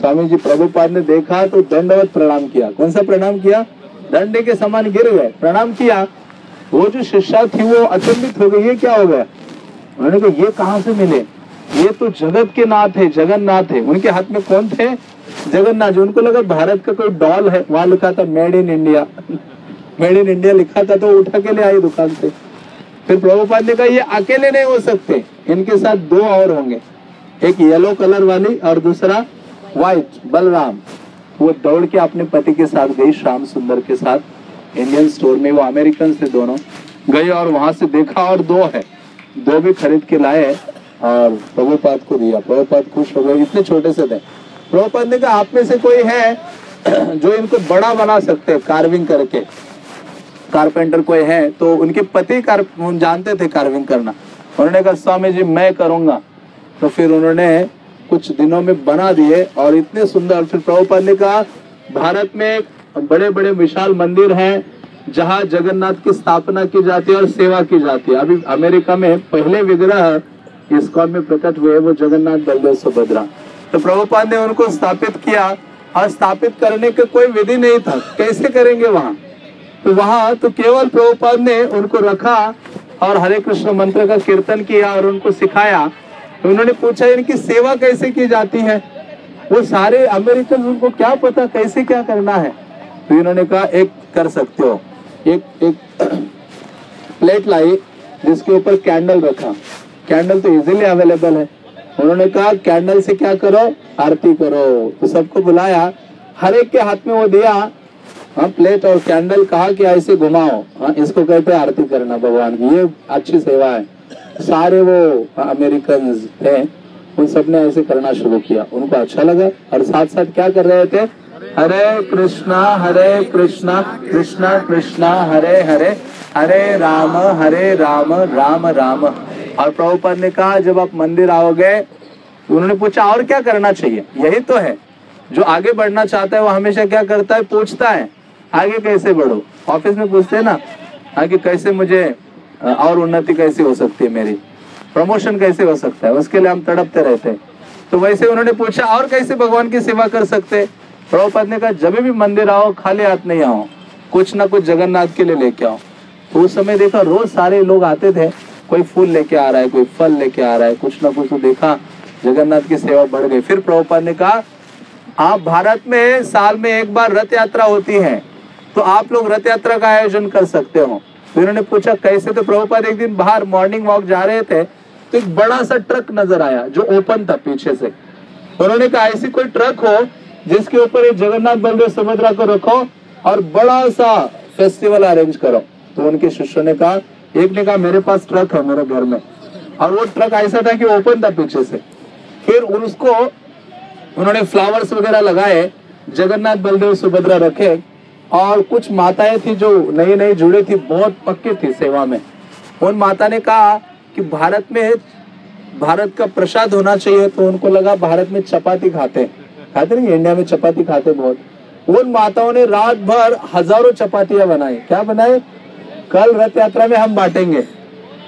स्वामी जी प्रभुपाद ने देखा तो दंडवत प्रणाम किया। कौन सा प्रणाम किया? डंडे के समान गिर गए। प्रणाम किया। वो जो शिष्या थी, वो अचंबित हो गई। ये क्या हो गया? उन्होंने कहा, ये कहाँ से मिले? ये तो जगत के नाथ है, जगन्नाथ है। उनके हाथ में कौन थे? जगन्नाथ जी। उनको लगा भारत का कोई डॉल है। वहाँ लिखा था made in India made in India लिखा था तो उठा के ले आई दुकान से। फिर प्रभुपाद ने कहा, ये अकेले नहीं हो सकते। इनके साथ दो और होंगे। एक येलो कलर वाली और दूसरा व्हाइट बलराम। वो दौड़ के अपने पति के साथ गई श्याम सुंदर के साथ इंडियन स्टोर में, वो अमेरिकन से दोनों गई और वहाँ से देखा और दो है। दो भी खरीद के लाए और प्रभुपाद को दिया। प्रभुपाद खुश हो गए, इतने छोटे से थे। प्रभुपाद ने कहा, आप में से कोई है [clears throat] जो इनको बड़ा बना सकते कार्विंग करके। कारपेंटर कोई है तो उनके पति कार जानते थे कार्विंग करना। उन्होंने कहा, स्वामी जी, मैं करूँगा। तो फिर उन्होंने कुछ दिनों में बना दिए और इतने सुंदर। फिर प्रभुपाद ने कहा, भारत में बड़े बड़े विशाल मंदिर हैं, जहाँ जगन्नाथ की स्थापना की जाती है और सेवा की जाती है। अभी अमेरिका में पहले विग्रह इस्कॉन में प्रकट हुए वो जगन्नाथ बलदेव सुभद्रा। तो प्रभुपाद ने उनको स्थापित किया और स्थापित करने का कोई विधि नहीं था। कैसे करेंगे वहाँ? तो वहाँ तो केवल प्रभुपाद ने उनको रखा और हरे कृष्ण मंत्र का कीर्तन किया और उनको सिखाया। तो उन्होंने पूछा इनकी सेवा कैसे की जाती है? वो सारे अमेरिकन, उनको क्या पता कैसे क्या करना है? तो इन्होंने कहा, एक कर सकते हो। एक एक [clears throat] प्लेट लाई, जिसके ऊपर कैंडल रखा। कैंडल तो इजीली अवेलेबल है। उन्होंने कहा, कैंडल से क्या करो? आरती करो। तो सबको बुलाया। हर एक के हाथ में वो दिया। हाँ प्लेट और कैंडल, कहा कि ऐसे घुमाओ। हाँ इसको कहते आरती करना, भगवान की। ये अच्छी सेवा है। सारे वो अमेरिकन थे उन सबने ऐसे करना शुरू किया। उनको अच्छा लगा और साथ साथ क्या कर रहे थे? हरे कृष्णा हरे कृष्णा कृष्णा कृष्णा, हरे हरे हरे राम हरे राम राम राम। और प्रभुपद ने कहा, जब आप मंदिर आओगे, उन्होंने पूछा, और क्या करना चाहिए? यही तो है। जो आगे बढ़ना चाहता है, वो हमेशा क्या करता है? पूछता है। आगे कैसे बढ़ो? ऑफ़िस में पूछते हैं ना, आगे कैसे मुझे और उन्नति कैसे हो सकती है मेरी? प्रमोशन कैसे हो सकता है? उसके लिए हम तड़पते रहते हैं। तो वैसे उन्होंने पूछा, और कैसे भगवान की सेवा कर सकते? प्रभुपद ने कहा, जब भी मंदिर आओ, खाली हाथ नहीं आओ। कुछ ना कुछ जगन्नाथ के लिए लेके आओ। तो उस समय देखा, रोज सारे लोग आते थे। कोई फूल लेके आ रहा है, कोई फल लेके आ रहा है, कुछ ना कुछ तो देखा, जगन्नाथ की सेवा बढ़ गई। फिर प्रभुपाद ने कहा, आप भारत में साल में एक बार रथ यात्रा होती है। तो आप लोग रथ यात्रा का आयोजन कर सकते हो। इन्होंने पूछा, कैसे? तो प्रभुपाद एक दिन बाहर मॉर्निंग वॉक जा रहे थे तो एक बड़ा सा ट्रक नज़र आया, जो ओपन था पीछे से। उन्होंने कहा, ऐसी कोई ट्रक हो, जिसके ऊपर एक जगन्नाथ बलदेव सुभद्रा को रखो और बड़ा सा फेस्टिवल अरेंज करो। तो उनके शिष्यों ने कहा, एक ने कहा, मेरे पास ट्रक है, मेरे घर में। और वो ट्रक ऐसा था कि ओपन था पीछे से। फिर उसको उन्होंने फ्लावर्स वगैरह लगाए, जगन्नाथ बलदेव सुभद्रा रखे और कुछ माताएँ थी जो नई नई जुड़े थी, बहुत पक्की थी सेवा में। उन माता ने कहा कि भारत में, भारत का प्रसाद होना चाहिए तो उनको लगा भारत में चपाती खाते। खाते नहीं, इंडिया में चपाती खाते बहुत। उन माताओं ने रात भर हज़ारों चपातियाँ बनाई। क्या बनाए कल रथ यात्रा में हम बांटेंगे।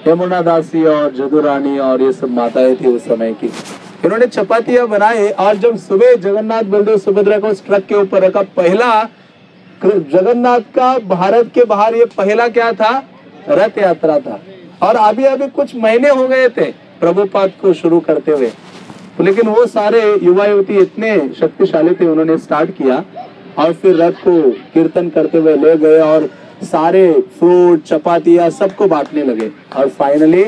यमुना दासी और जदू रानी और ये सब माताएँ थी उस समय की। इन्होंने चपातियाँ बनाए और जब सुबह जगन्नाथ बलदेव सुभद्रा को उस ट्रक के ऊपर रखा, पहला जगन्नाथ का भारत के बाहर ये पहला क्या था? रथ यात्रा था। और अभी अभी कुछ महीने हो गए थे प्रभुपाद को शुरू करते हुए। लेकिन वो सारे युवा युवती इतने शक्तिशाली थे, उन्होंने स्टार्ट किया और फिर रथ को कीर्तन करते हुए ले गए और सारे फ्रूट चपातियाँ सबको बांटने लगे और फाइनली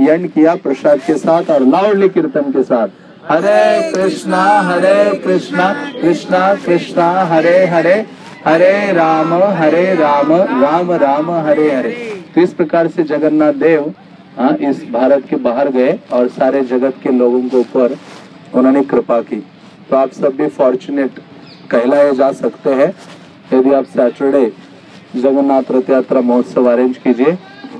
एंड किया प्रसाद के साथ और लाउडली कीर्तन के साथ। हरे कृष्णा हरे कृष्णा कृष्णा कृष्णा, हरे हरे। हरे राम हरे राम राम राम हरे हरे। तो इस प्रकार से जगन्नाथ देव हाँ इस भारत के बाहर गए और सारे जगत के लोगों के ऊपर उन्होंने कृपा की। तो आप सब भी फॉर्चुनेट कहलाए जा सकते हैं। यदि आप सैटरडे जगन्नाथ रथ यात्रा महोत्सव अरेंज कीजिए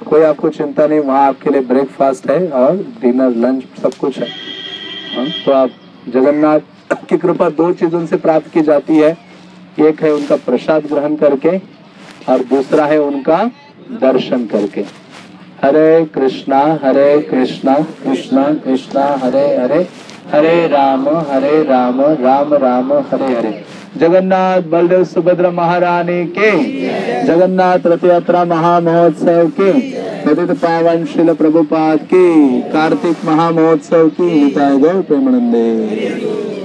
कोई आपको चिंता नहीं वहाँ आपके लिए ब्रेकफास्ट है और डिनर लंच सब कुछ है। हाँ, तो आप जगन्नाथ की कृपा दो चीज़ों से प्राप्त की जाती है। एक है उनका प्रसाद ग्रहण करके और दूसरा है उनका दर्शन करके। हरे कृष्णा हरे कृष्णा कृष्णा कृष्णा, हरे हरे हरे राम हरे राम राम राम, हरे हरे। जगन्नाथ, बलदेव, सुभद्रा महारानी के। जगन्नाथ रथ यात्रा महामहोत्सव के। पतित पावन शिल प्रभुपाद की। कार्तिक महामहोत्सव की निताय गौ प्रेमानंदे।